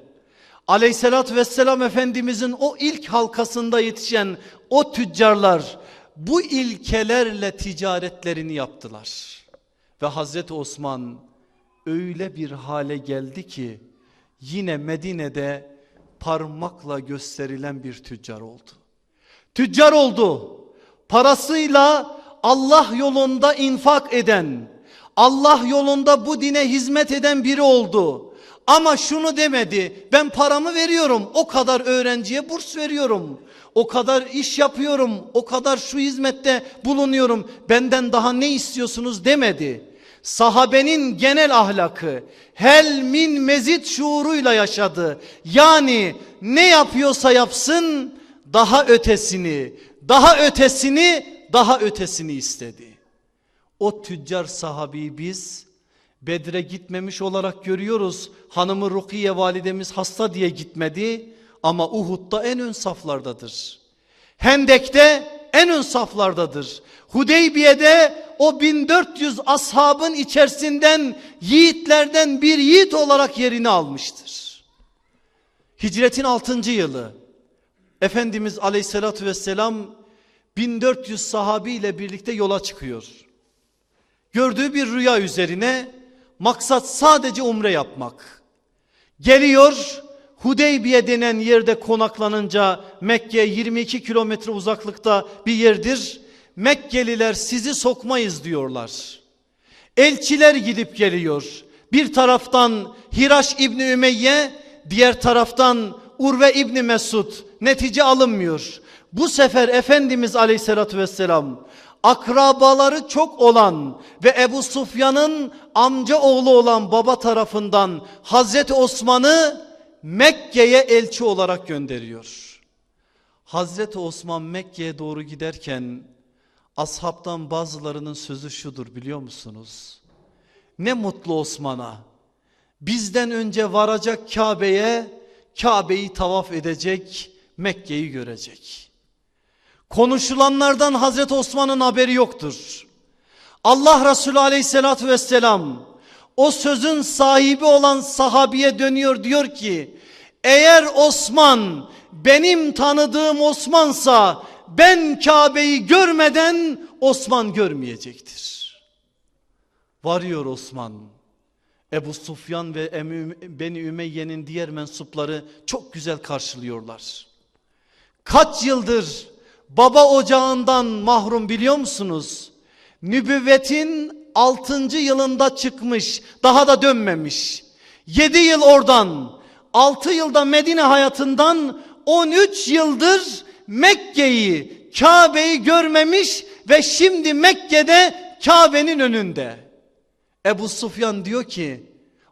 aleyhissalatü vesselam Efendimizin o ilk halkasında yetişen o tüccarlar bu ilkelerle ticaretlerini yaptılar. Ve Hazreti Osman öyle bir hale geldi ki yine Medine'de parmakla gösterilen bir tüccar oldu. Tüccar oldu. Parasıyla Allah yolunda infak eden, Allah yolunda bu dine hizmet eden biri oldu. Ama şunu demedi. Ben paramı veriyorum. O kadar öğrenciye burs veriyorum. O kadar iş yapıyorum. O kadar şu hizmette bulunuyorum. Benden daha ne istiyorsunuz demedi. Sahabenin genel ahlakı hel min mezit şuuruyla yaşadı. Yani ne yapıyorsa yapsın daha ötesini, daha ötesini, daha ötesini istedi. O tüccar sahabeyi biz Bedre gitmemiş olarak görüyoruz. Hanımı Rukiye validemiz hasta diye gitmedi ama Uhud'da en ön saflardadır. Hendek'te en ön saflardadır. Hudeybiye'de o 1400 ashabın içerisinden yiğitlerden bir yiğit olarak yerini almıştır. Hicretin 6. yılı Efendimiz aleyhissalatü vesselam 1400 sahabiyle birlikte yola çıkıyor. Gördüğü bir rüya üzerine maksat sadece umre yapmak. Geliyor Hudeybiye denen yerde konaklanınca Mekke 22 kilometre uzaklıkta bir yerdir. Mekkeliler sizi sokmayız diyorlar. Elçiler gidip geliyor. Bir taraftan Hiraş İbni Ümeyye, diğer taraftan Urve İbni Mesud netice alınmıyor. Bu sefer Efendimiz aleyhissalatü vesselam akrabaları çok olan ve Ebu Sufyan'ın amca oğlu olan baba tarafından Hazreti Osman'ı Mekke'ye elçi olarak gönderiyor. Hazreti Osman Mekke'ye doğru giderken ashabtan bazılarının sözü şudur biliyor musunuz? Ne mutlu Osman'a bizden önce varacak Kabe'ye Kabe'yi tavaf edecek Mekke'yi görecek. Konuşulanlardan Hazreti Osman'ın haberi yoktur. Allah Resulü aleyhissalatü vesselam o sözün sahibi olan sahabiye dönüyor diyor ki eğer Osman benim tanıdığım Osmansa ben Kabe'yi görmeden Osman görmeyecektir. Varıyor Osman. Ebu Sufyan ve Beni Ümeyye'nin diğer mensupları çok güzel karşılıyorlar. Kaç yıldır baba ocağından mahrum biliyor musunuz? Nübüvvetin 6. yılında çıkmış daha da dönmemiş. 7 yıl oradan 6 yılda Medine hayatından 13 yıldır Mekke'yi Kabe'yi görmemiş ve şimdi Mekke'de Kabe'nin önünde. Ebu Sufyan diyor ki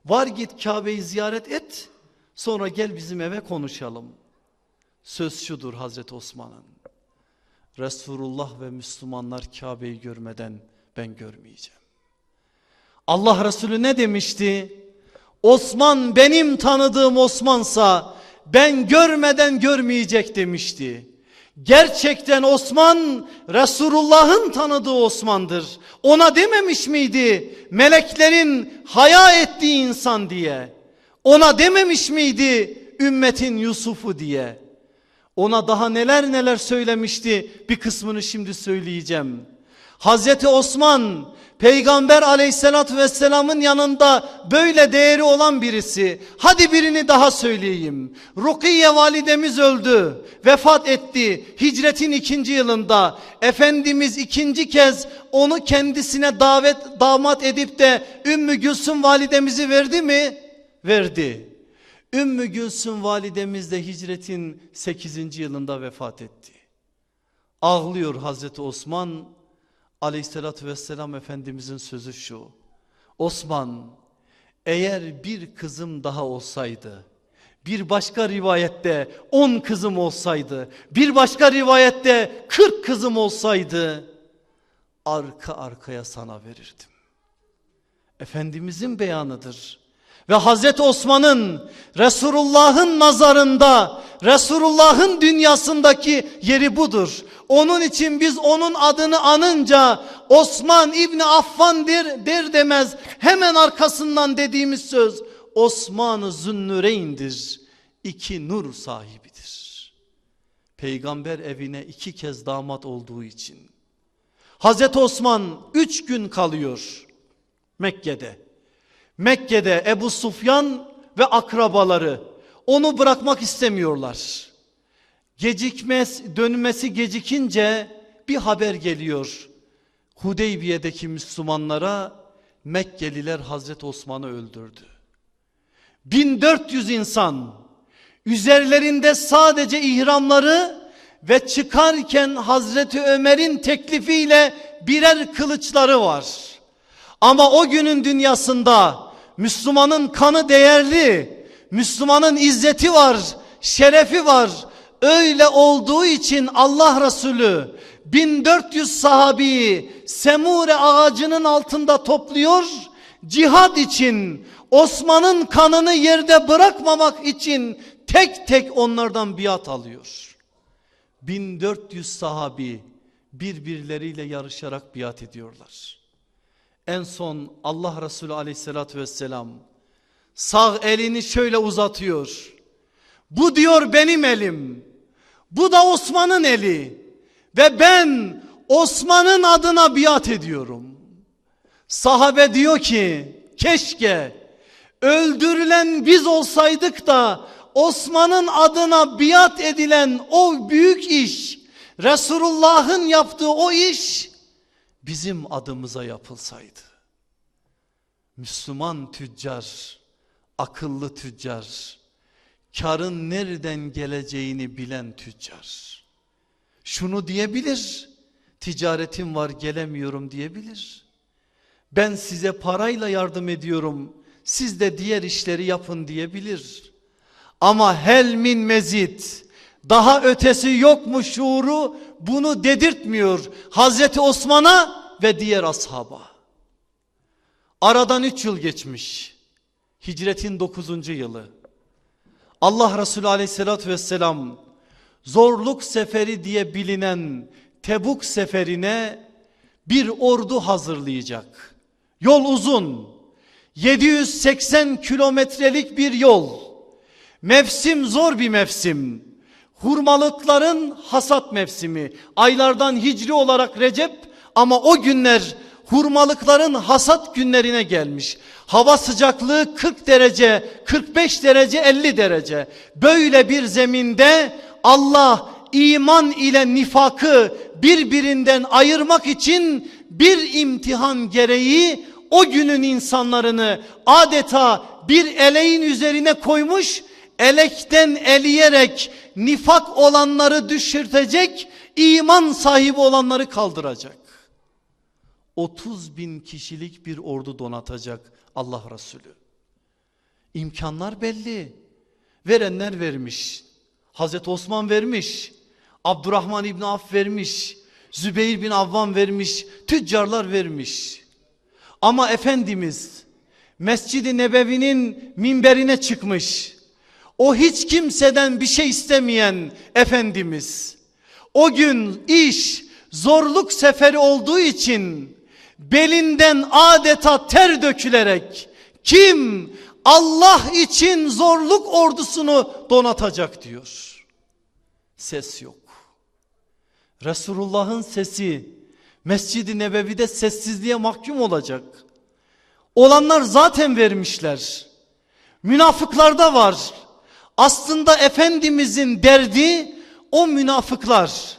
var git Kabe'yi ziyaret et sonra gel bizim eve konuşalım. Söz şudur Hazreti Osman'ın. Resulullah ve Müslümanlar Kabe'yi görmeden ben görmeyeceğim. Allah Resulü ne demişti? Osman benim tanıdığım Osmansa ben görmeden görmeyecek demişti. Gerçekten Osman Resulullah'ın tanıdığı Osman'dır. Ona dememiş miydi meleklerin haya ettiği insan diye? Ona dememiş miydi ümmetin Yusuf'u diye? Ona daha neler neler söylemişti bir kısmını şimdi söyleyeceğim. Hazreti Osman peygamber aleyhissalatü vesselamın yanında böyle değeri olan birisi. Hadi birini daha söyleyeyim. Rukiye validemiz öldü vefat etti hicretin ikinci yılında. Efendimiz ikinci kez onu kendisine davet damat edip de Ümmü Gülsüm validemizi verdi mi? Verdi. Ümmü Gülsüm validemiz de hicretin 8. yılında vefat etti. Ağlıyor Hazreti Osman aleyhissalatü vesselam Efendimizin sözü şu. Osman eğer bir kızım daha olsaydı bir başka rivayette on kızım olsaydı bir başka rivayette kırk kızım olsaydı arka arkaya sana verirdim. Efendimizin beyanıdır. Ve Hazreti Osman'ın Resulullah'ın nazarında Resulullah'ın dünyasındaki yeri budur. Onun için biz onun adını anınca Osman İbni Affan der, der demez hemen arkasından dediğimiz söz Osman-ı Zünnüreyn'dir. İki nur sahibidir. Peygamber evine iki kez damat olduğu için. Hazreti Osman üç gün kalıyor Mekke'de. Mekke'de Ebu Sufyan ve akrabaları onu bırakmak istemiyorlar. Gecikmez, dönmesi gecikince bir haber geliyor. Hudeybiye'deki Müslümanlara Mekkeliler Hazreti Osman'ı öldürdü. 1400 insan üzerlerinde sadece ihramları ve çıkarken Hazreti Ömer'in teklifiyle birer kılıçları var. Ama o günün dünyasında Müslümanın kanı değerli, Müslümanın izzeti var, şerefi var. Öyle olduğu için Allah Resulü 1400 sahabiyi Semure ağacının altında topluyor. Cihad için Osman'ın kanını yerde bırakmamak için tek tek onlardan biat alıyor. 1400 sahabi birbirleriyle yarışarak biat ediyorlar. En son Allah Resulü aleyhissalatü vesselam sağ elini şöyle uzatıyor. Bu diyor benim elim. Bu da Osman'ın eli. Ve ben Osman'ın adına biat ediyorum. Sahabe diyor ki keşke öldürülen biz olsaydık da Osman'ın adına biat edilen o büyük iş Resulullah'ın yaptığı o iş bizim adımıza yapılsaydı. Müslüman tüccar, akıllı tüccar, karın nereden geleceğini bilen tüccar. Şunu diyebilir, Ticaretim var gelemiyorum diyebilir. Ben size parayla yardım ediyorum. Siz de diğer işleri yapın diyebilir. Ama helmin mezit daha ötesi yok mu şuuru bunu dedirtmiyor Hazreti Osman'a ve diğer ashaba. Aradan üç yıl geçmiş. Hicretin dokuzuncu yılı. Allah Resulü aleyhissalatü vesselam zorluk seferi diye bilinen Tebuk seferine bir ordu hazırlayacak. Yol uzun. 780 kilometrelik bir yol. Mevsim zor bir mevsim. Hurmalıkların hasat mevsimi. Aylardan hicri olarak Recep ama o günler hurmalıkların hasat günlerine gelmiş. Hava sıcaklığı 40 derece, 45 derece, 50 derece. Böyle bir zeminde Allah iman ile nifakı birbirinden ayırmak için bir imtihan gereği o günün insanlarını adeta bir eleğin üzerine koymuş, elekten eleyerek nifak olanları düşürtecek, iman sahibi olanları kaldıracak. 30 bin kişilik bir ordu donatacak Allah Resulü. İmkanlar belli. Verenler vermiş. Hazreti Osman vermiş. Abdurrahman İbni Af vermiş. Zübeyir bin Avvam vermiş. Tüccarlar vermiş. Ama Efendimiz Mescid-i Nebevi'nin minberine çıkmış. O hiç kimseden bir şey istemeyen Efendimiz. O gün iş zorluk seferi olduğu için belinden adeta ter dökülerek kim Allah için zorluk ordusunu donatacak diyor. Ses yok. Resulullah'ın sesi Mescid-i Nebevi'de sessizliğe mahkum olacak. Olanlar zaten vermişler. Münafıklarda var. Aslında Efendimizin derdi o münafıklar.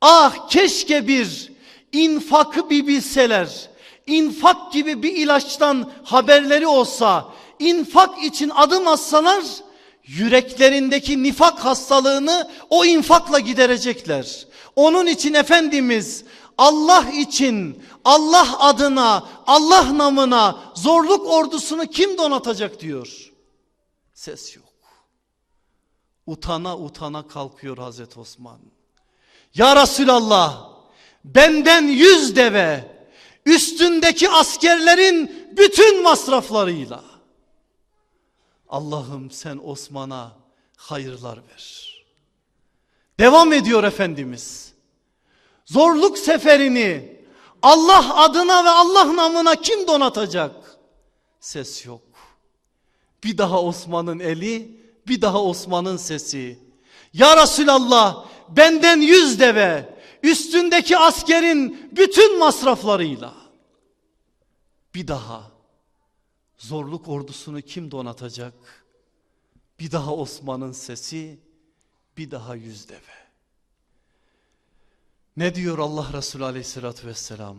Ah keşke bir infakı bir bilseler. İnfak gibi bir ilaçtan haberleri olsa, infak için adım atsalar yüreklerindeki nifak hastalığını o infakla giderecekler. Onun için Efendimiz Allah için, Allah adına, Allah namına zorluk ordusunu kim donatacak diyor. Ses yok. Utana utana kalkıyor Hazreti Osman. Ya Resulallah benden yüz deve üstündeki askerlerin bütün masraflarıyla. Allah'ım sen Osman'a hayırlar ver. Devam ediyor Efendimiz. Zorluk seferini Allah adına ve Allah namına kim donatacak? Ses yok. Bir daha Osman'ın eli, bir daha Osman'ın sesi. Ya Resulallah benden yüz deve, üstündeki askerin bütün masraflarıyla. Bir daha zorluk ordusunu kim donatacak? Bir daha Osman'ın sesi, bir daha yüz deve. Ne diyor Allah Resulü aleyhissalatü vesselam?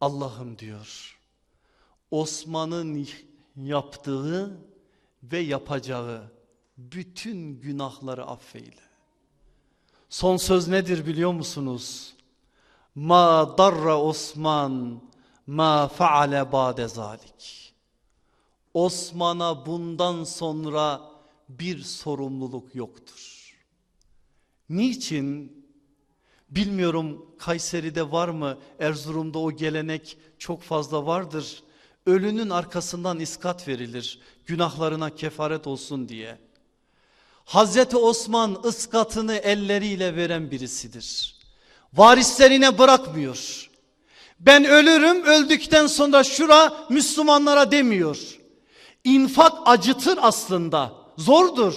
Allah'ım diyor. Osman'ın yaptığı ve yapacağı bütün günahları affeyle. Son söz nedir biliyor musunuz? Ma darra Osman ma faale ba'de zalik. Osman'a bundan sonra bir sorumluluk yoktur. Niçin? Bilmiyorum Kayseri'de var mı? Erzurum'da o gelenek çok fazla vardır. Ölünün arkasından iskat verilir. Günahlarına kefaret olsun diye. Hazreti Osman ıskatını elleriyle veren birisidir. Varislerine bırakmıyor. Ben ölürüm öldükten sonra şura Müslümanlara demiyor. İnfak acıtır aslında zordur.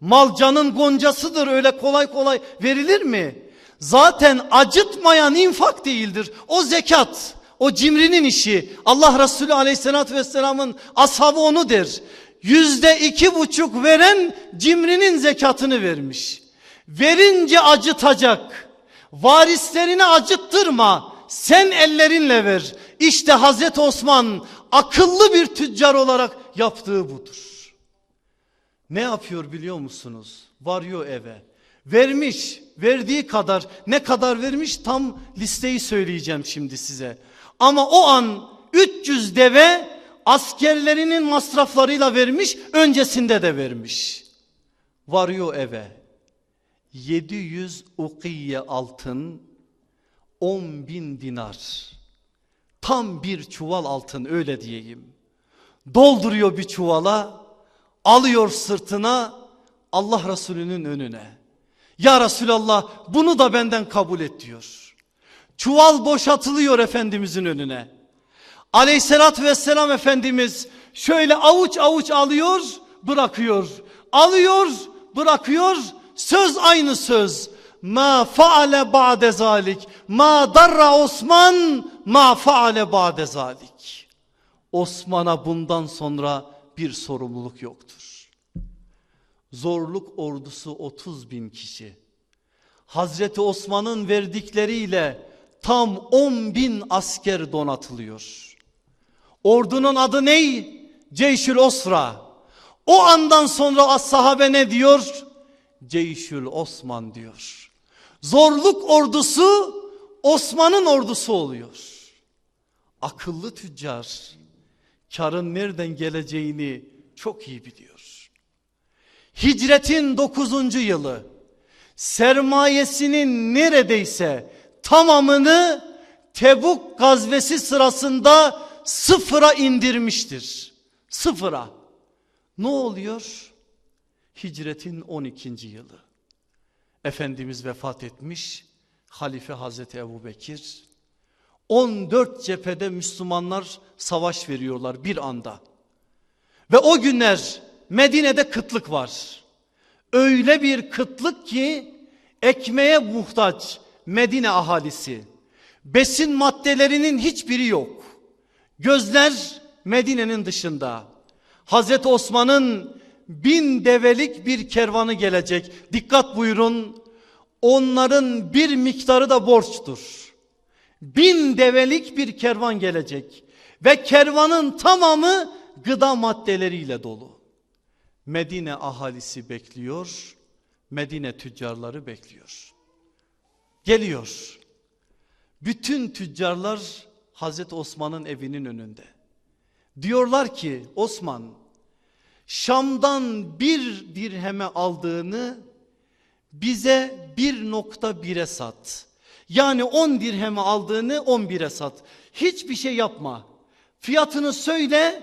Mal canın goncasıdır öyle kolay kolay verilir mi? Zaten acıtmayan infak değildir. O zekat, o cimrinin işi. Allah Resulü aleyhissalatü vesselamın ashabı onu der. Yüzde iki buçuk veren cimrinin zekatını vermiş. Verince acıtacak. Varislerini acıttırma. Sen ellerinle ver. İşte Hazreti Osman akıllı bir tüccar olarak yaptığı budur. Ne yapıyor biliyor musunuz? Varıyor eve. Vermiş, verdiği kadar ne kadar vermiş tam listeyi söyleyeceğim şimdi size. Ama o an 300 deve askerlerinin masraflarıyla vermiş, öncesinde de vermiş. Varıyor eve. 700 ukiye altın, 10 bin dinar. Tam bir çuval altın öyle diyeyim. Dolduruyor bir çuvala, alıyor sırtına Allah Resulü'nün önüne. Ya Resulallah bunu da benden kabul et diyor. Çuval boşaltılıyor Efendimizin önüne. Aleyhissalatü vesselam Efendimiz şöyle avuç avuç alıyor bırakıyor. Alıyor bırakıyor söz aynı söz. Ma faale ba'de zalik. Ma darra Osman ma faale ba'de zalik. Osman'a bundan sonra bir sorumluluk yoktur. Zorluk ordusu 30 bin kişi. Hazreti Osman'ın verdikleriyle tam 10 bin asker donatılıyor. Ordunun adı ne? Ceyşül Osra. O andan sonra sahabe ne diyor? Ceyşül Osman diyor. Zorluk ordusu Osman'ın ordusu oluyor. Akıllı tüccar karın nereden geleceğini çok iyi biliyor. Hicretin 9. yılı sermayesinin neredeyse tamamını Tebuk gazvesi sırasında sıfıra indirmiştir. Sıfıra. Ne oluyor? Hicretin 12. yılı. Efendimiz vefat etmiş. Halife Hazreti Ebu Bekir. 14 cephede Müslümanlar savaş veriyorlar bir anda. Ve o günler Medine'de kıtlık var. Öyle bir kıtlık ki ekmeğe muhtaç Medine ahalisi. Besin maddelerinin hiçbiri yok. Gözler Medine'nin dışında. Hazreti Osman'ın bin develik bir kervanı gelecek. Dikkat buyurun. Onların bir miktarı da borçtur. Bin develik bir kervan gelecek. Ve kervanın tamamı gıda maddeleriyle dolu. Medine ahalisi bekliyor. Medine tüccarları bekliyor. Geliyor. Bütün tüccarlar Hazreti Osman'ın evinin önünde. Diyorlar ki Osman Şam'dan bir dirheme aldığını bize bir nokta bire sat. Yani on dirheme aldığını on bire sat. Hiçbir şey yapma. Fiyatını söyle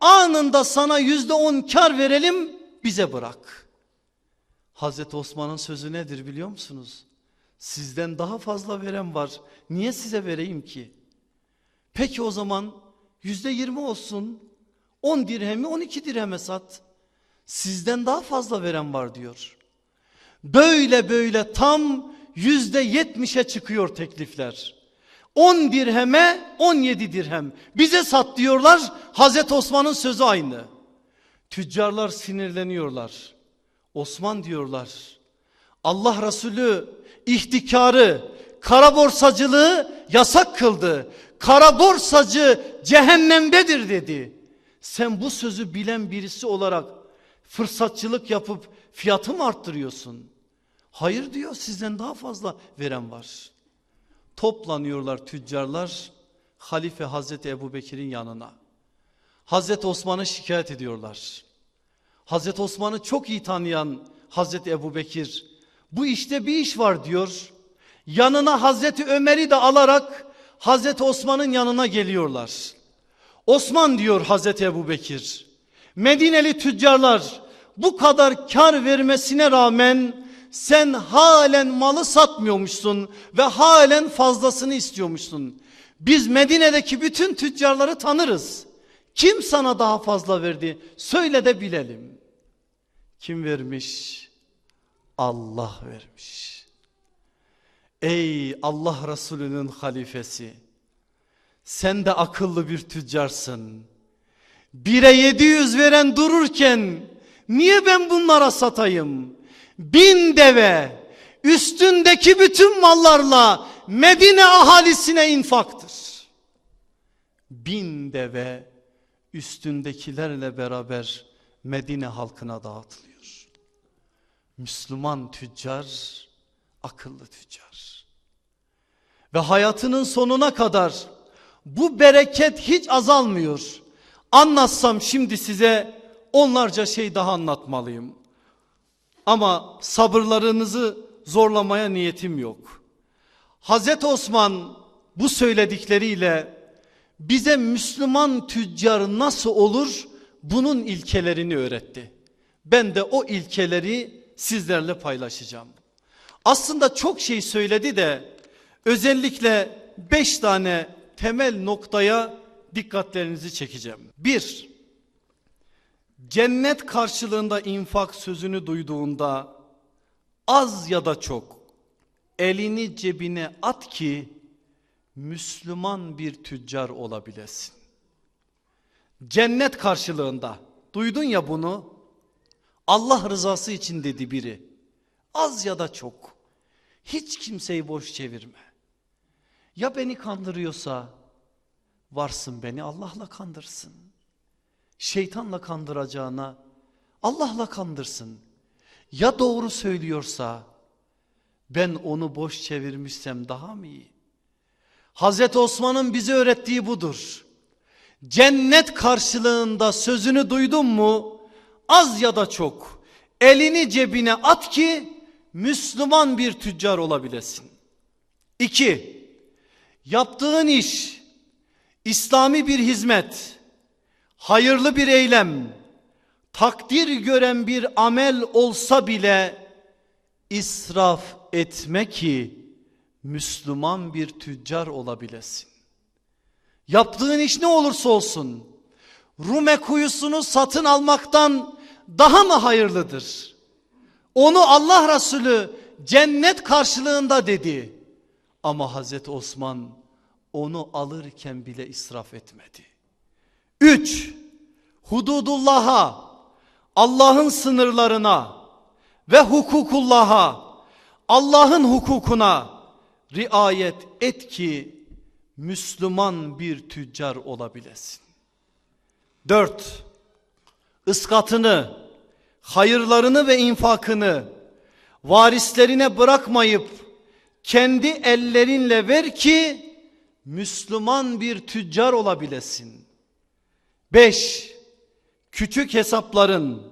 anında sana yüzde on kar verelim bize bırak. Hazreti Osman'ın sözü nedir biliyor musunuz? Sizden daha fazla veren var. Niye size vereyim ki? Peki o zaman yüzde yirmi olsun. On dirhemi on iki dirheme sat. Sizden daha fazla veren var diyor. Böyle böyle tam yüzde yetmişe çıkıyor teklifler. On dirheme on yedi dirhem. Bize sat diyorlar. Hazreti Osman'ın sözü aynı. Tüccarlar sinirleniyorlar. Osman diyorlar. Allah Resulü ihtikarı, kara borsacılığı yasak kıldı. Kara borsacı cehennemdedir dedi. Sen bu sözü bilen birisi olarak fırsatçılık yapıp fiyatı mı arttırıyorsun? Hayır diyor sizden daha fazla veren var. Toplanıyorlar tüccarlar Halife Hazreti Ebu Bekir'in yanına. Hazreti Osman'ı şikayet ediyorlar. Hazreti Osman'ı çok iyi tanıyan Hazreti Ebu Bekir bu işte bir iş var diyor. Yanına Hazreti Ömer'i de alarak Hazreti Osman'ın yanına geliyorlar. Osman diyor Hazreti Ebu Bekir. Medineli tüccarlar bu kadar kar vermesine rağmen sen halen malı satmıyormuşsun ve halen fazlasını istiyormuşsun. Biz Medine'deki bütün tüccarları tanırız. Kim sana daha fazla verdi? Söyle de bilelim. Kim vermiş? Allah vermiş. Ey Allah Resulü'nün halifesi. Sen de akıllı bir tüccarsın. Bire 700 veren dururken niye ben bunlara satayım? Bin deve üstündeki bütün mallarla Medine ahalisine infaktır. Bin deve üstündekilerle beraber Medine halkına dağıtılıyor. Müslüman tüccar, akıllı tüccar. Ve hayatının sonuna kadar bu bereket hiç azalmıyor. Anlatsam şimdi size onlarca şey daha anlatmalıyım. Ama sabırlarınızı zorlamaya niyetim yok. Hazreti Osman bu söyledikleriyle bize Müslüman tüccar nasıl olur bunun ilkelerini öğretti. Ben de o ilkeleri sizlerle paylaşacağım. Aslında çok şey söyledi de özellikle beş tane temel noktaya dikkatlerinizi çekeceğim. Bir, cennet karşılığında infak sözünü duyduğunda az ya da çok elini cebine at ki Müslüman bir tüccar olabilesin. Cennet karşılığında duydun ya bunu Allah rızası için dedi biri. Az ya da çok hiç kimseyi boş çevirme. Ya beni kandırıyorsa varsın beni Allah'la kandırsın. Şeytanla kandıracağına Allah'la kandırsın. Ya doğru söylüyorsa ben onu boş çevirmişsem daha mı iyi? Hazreti Osman'ın bize öğrettiği budur. Cennet karşılığında sözünü duydun mu? Az ya da çok elini cebine at ki Müslüman bir tüccar olabilesin. İki, yaptığın iş İslami bir hizmet, hayırlı bir eylem, takdir gören bir amel olsa bile israf etme ki Müslüman bir tüccar olabilesin. Yaptığın iş ne olursa olsun Rume kuyusunu satın almaktan daha mı hayırlıdır? Onu Allah Resulü cennet karşılığında dedi. Ama Hazreti Osman onu alırken bile israf etmedi. Üç, hududullah'a, Allah'ın sınırlarına ve hukukullah'a, Allah'ın hukukuna riayet et ki Müslüman bir tüccar olabilesin. Dört, ıskatını, hayırlarını ve infakını varislerine bırakmayıp kendi ellerinle ver ki Müslüman bir tüccar olabilesin. Beş, küçük hesapların,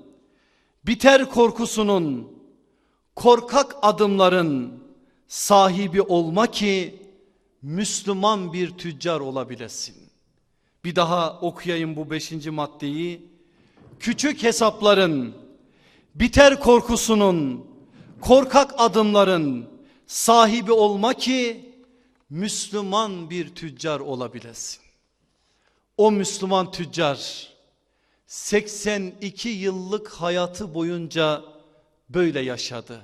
biter korkusunun, korkak adımların sahibi olma ki Müslüman bir tüccar olabilesin. Bir daha okuyayım bu beşinci maddeyi. Küçük hesapların, biter korkusunun, korkak adımların sahibi olma ki Müslüman bir tüccar olabilesin. O Müslüman tüccar 82 yıllık hayatı boyunca böyle yaşadı.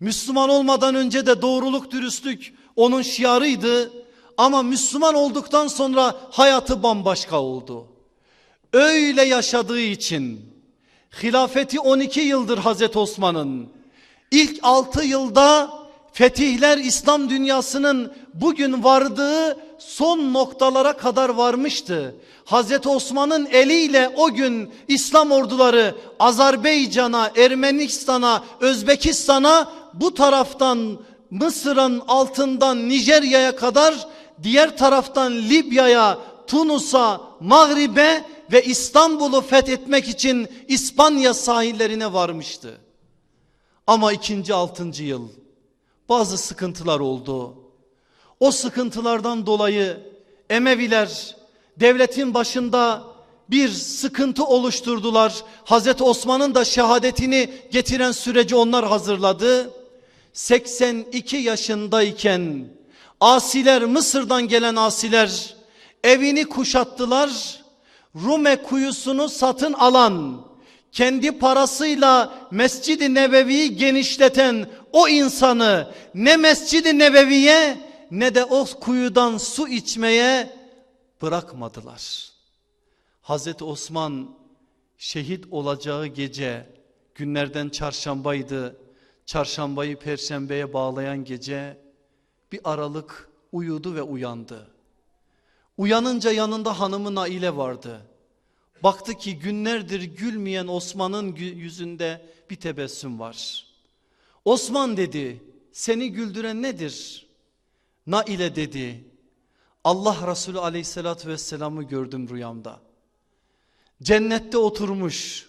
Müslüman olmadan önce de doğruluk dürüstlük onun şiarıydı. Ama Müslüman olduktan sonra hayatı bambaşka oldu. Öyle yaşadığı için hilafeti 12 yıldır Hazreti Osman'ın ilk 6 yılda fetihler İslam dünyasının bugün vardığı son noktalara kadar varmıştı. Hazreti Osman'ın eliyle o gün İslam orduları Azerbaycan'a, Ermenistan'a, Özbekistan'a bu taraftan Mısır'ın altından Nijerya'ya kadar diğer taraftan Libya'ya, Tunus'a, Mağrib'e ve İstanbul'u fethetmek için İspanya sahillerine varmıştı. Ama ikinci altıncı yıl bazı sıkıntılar oldu. O sıkıntılardan dolayı Emeviler devletin başında bir sıkıntı oluşturdular. Hazreti Osman'ın da şehadetini getiren süreci onlar hazırladı. 82 yaşındayken asiler Mısır'dan gelen asiler evini kuşattılar. Rume kuyusunu satın alan kendi parasıyla Mescid-i Nebevi'yi genişleten o insanı ne Mescid-i Nebevi'ye ne de o kuyudan su içmeye bırakmadılar. Hazreti Osman şehit olacağı gece günlerden çarşambaydı. Çarşambayı perşembeye bağlayan gece bir aralık uyudu ve uyandı. Uyanınca yanında hanımı Naile vardı. Baktı ki günlerdir gülmeyen Osman'ın yüzünde bir tebessüm var. Osman dedi seni güldüren nedir? Naile dedi Allah Resulü aleyhissalatü vesselam'ı gördüm rüyamda. Cennette oturmuş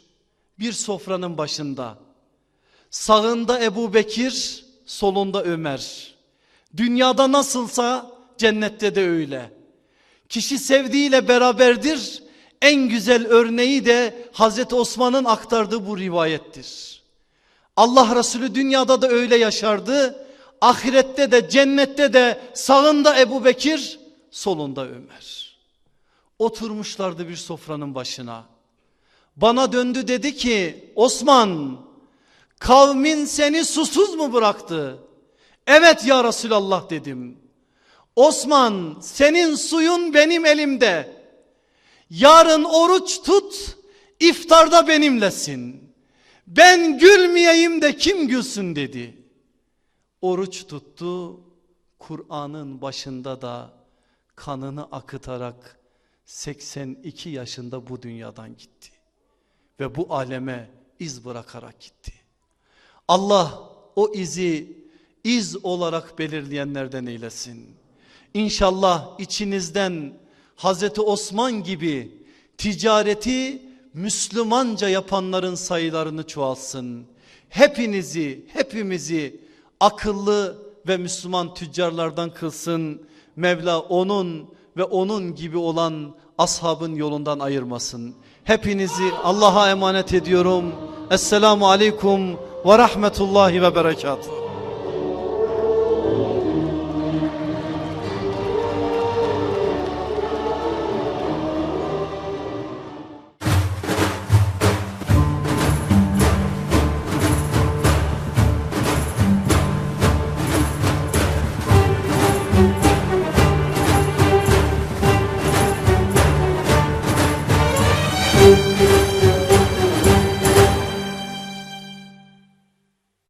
bir sofranın başında. Sağında Ebu Bekir, solunda Ömer. Dünyada nasılsa cennette de öyle. Kişi sevdiğiyle beraberdir. En güzel örneği de Hazreti Osman'ın aktardığı bu rivayettir. Allah Resulü dünyada da öyle yaşardı. Ahirette de cennette de sağında Ebu Bekir, solunda Ömer. Oturmuşlardı bir sofranın başına. Bana döndü dedi ki Osman kavmin seni susuz mu bıraktı? Evet ya Resulallah dedim. Osman senin suyun benim elimde. Yarın oruç tut iftarda benimlesin. Ben gülmeyeyim de kim gülsün dedi. Oruç tuttu Kur'an'ın başında da kanını akıtarak 82 yaşında bu dünyadan gitti. Ve bu aleme iz bırakarak gitti. Allah o izi iz olarak belirleyenlerden eylesin. İnşallah içinizden Hazreti Osman gibi ticareti Müslümanca yapanların sayılarını çoğalsın. Hepinizi, hepimizi akıllı ve Müslüman tüccarlardan kılsın. Mevla onun ve onun gibi olan ashabın yolundan ayırmasın. Hepinizi Allah'a emanet ediyorum. Esselamu Aleyküm ve Rahmetullahi ve Berekatuhu.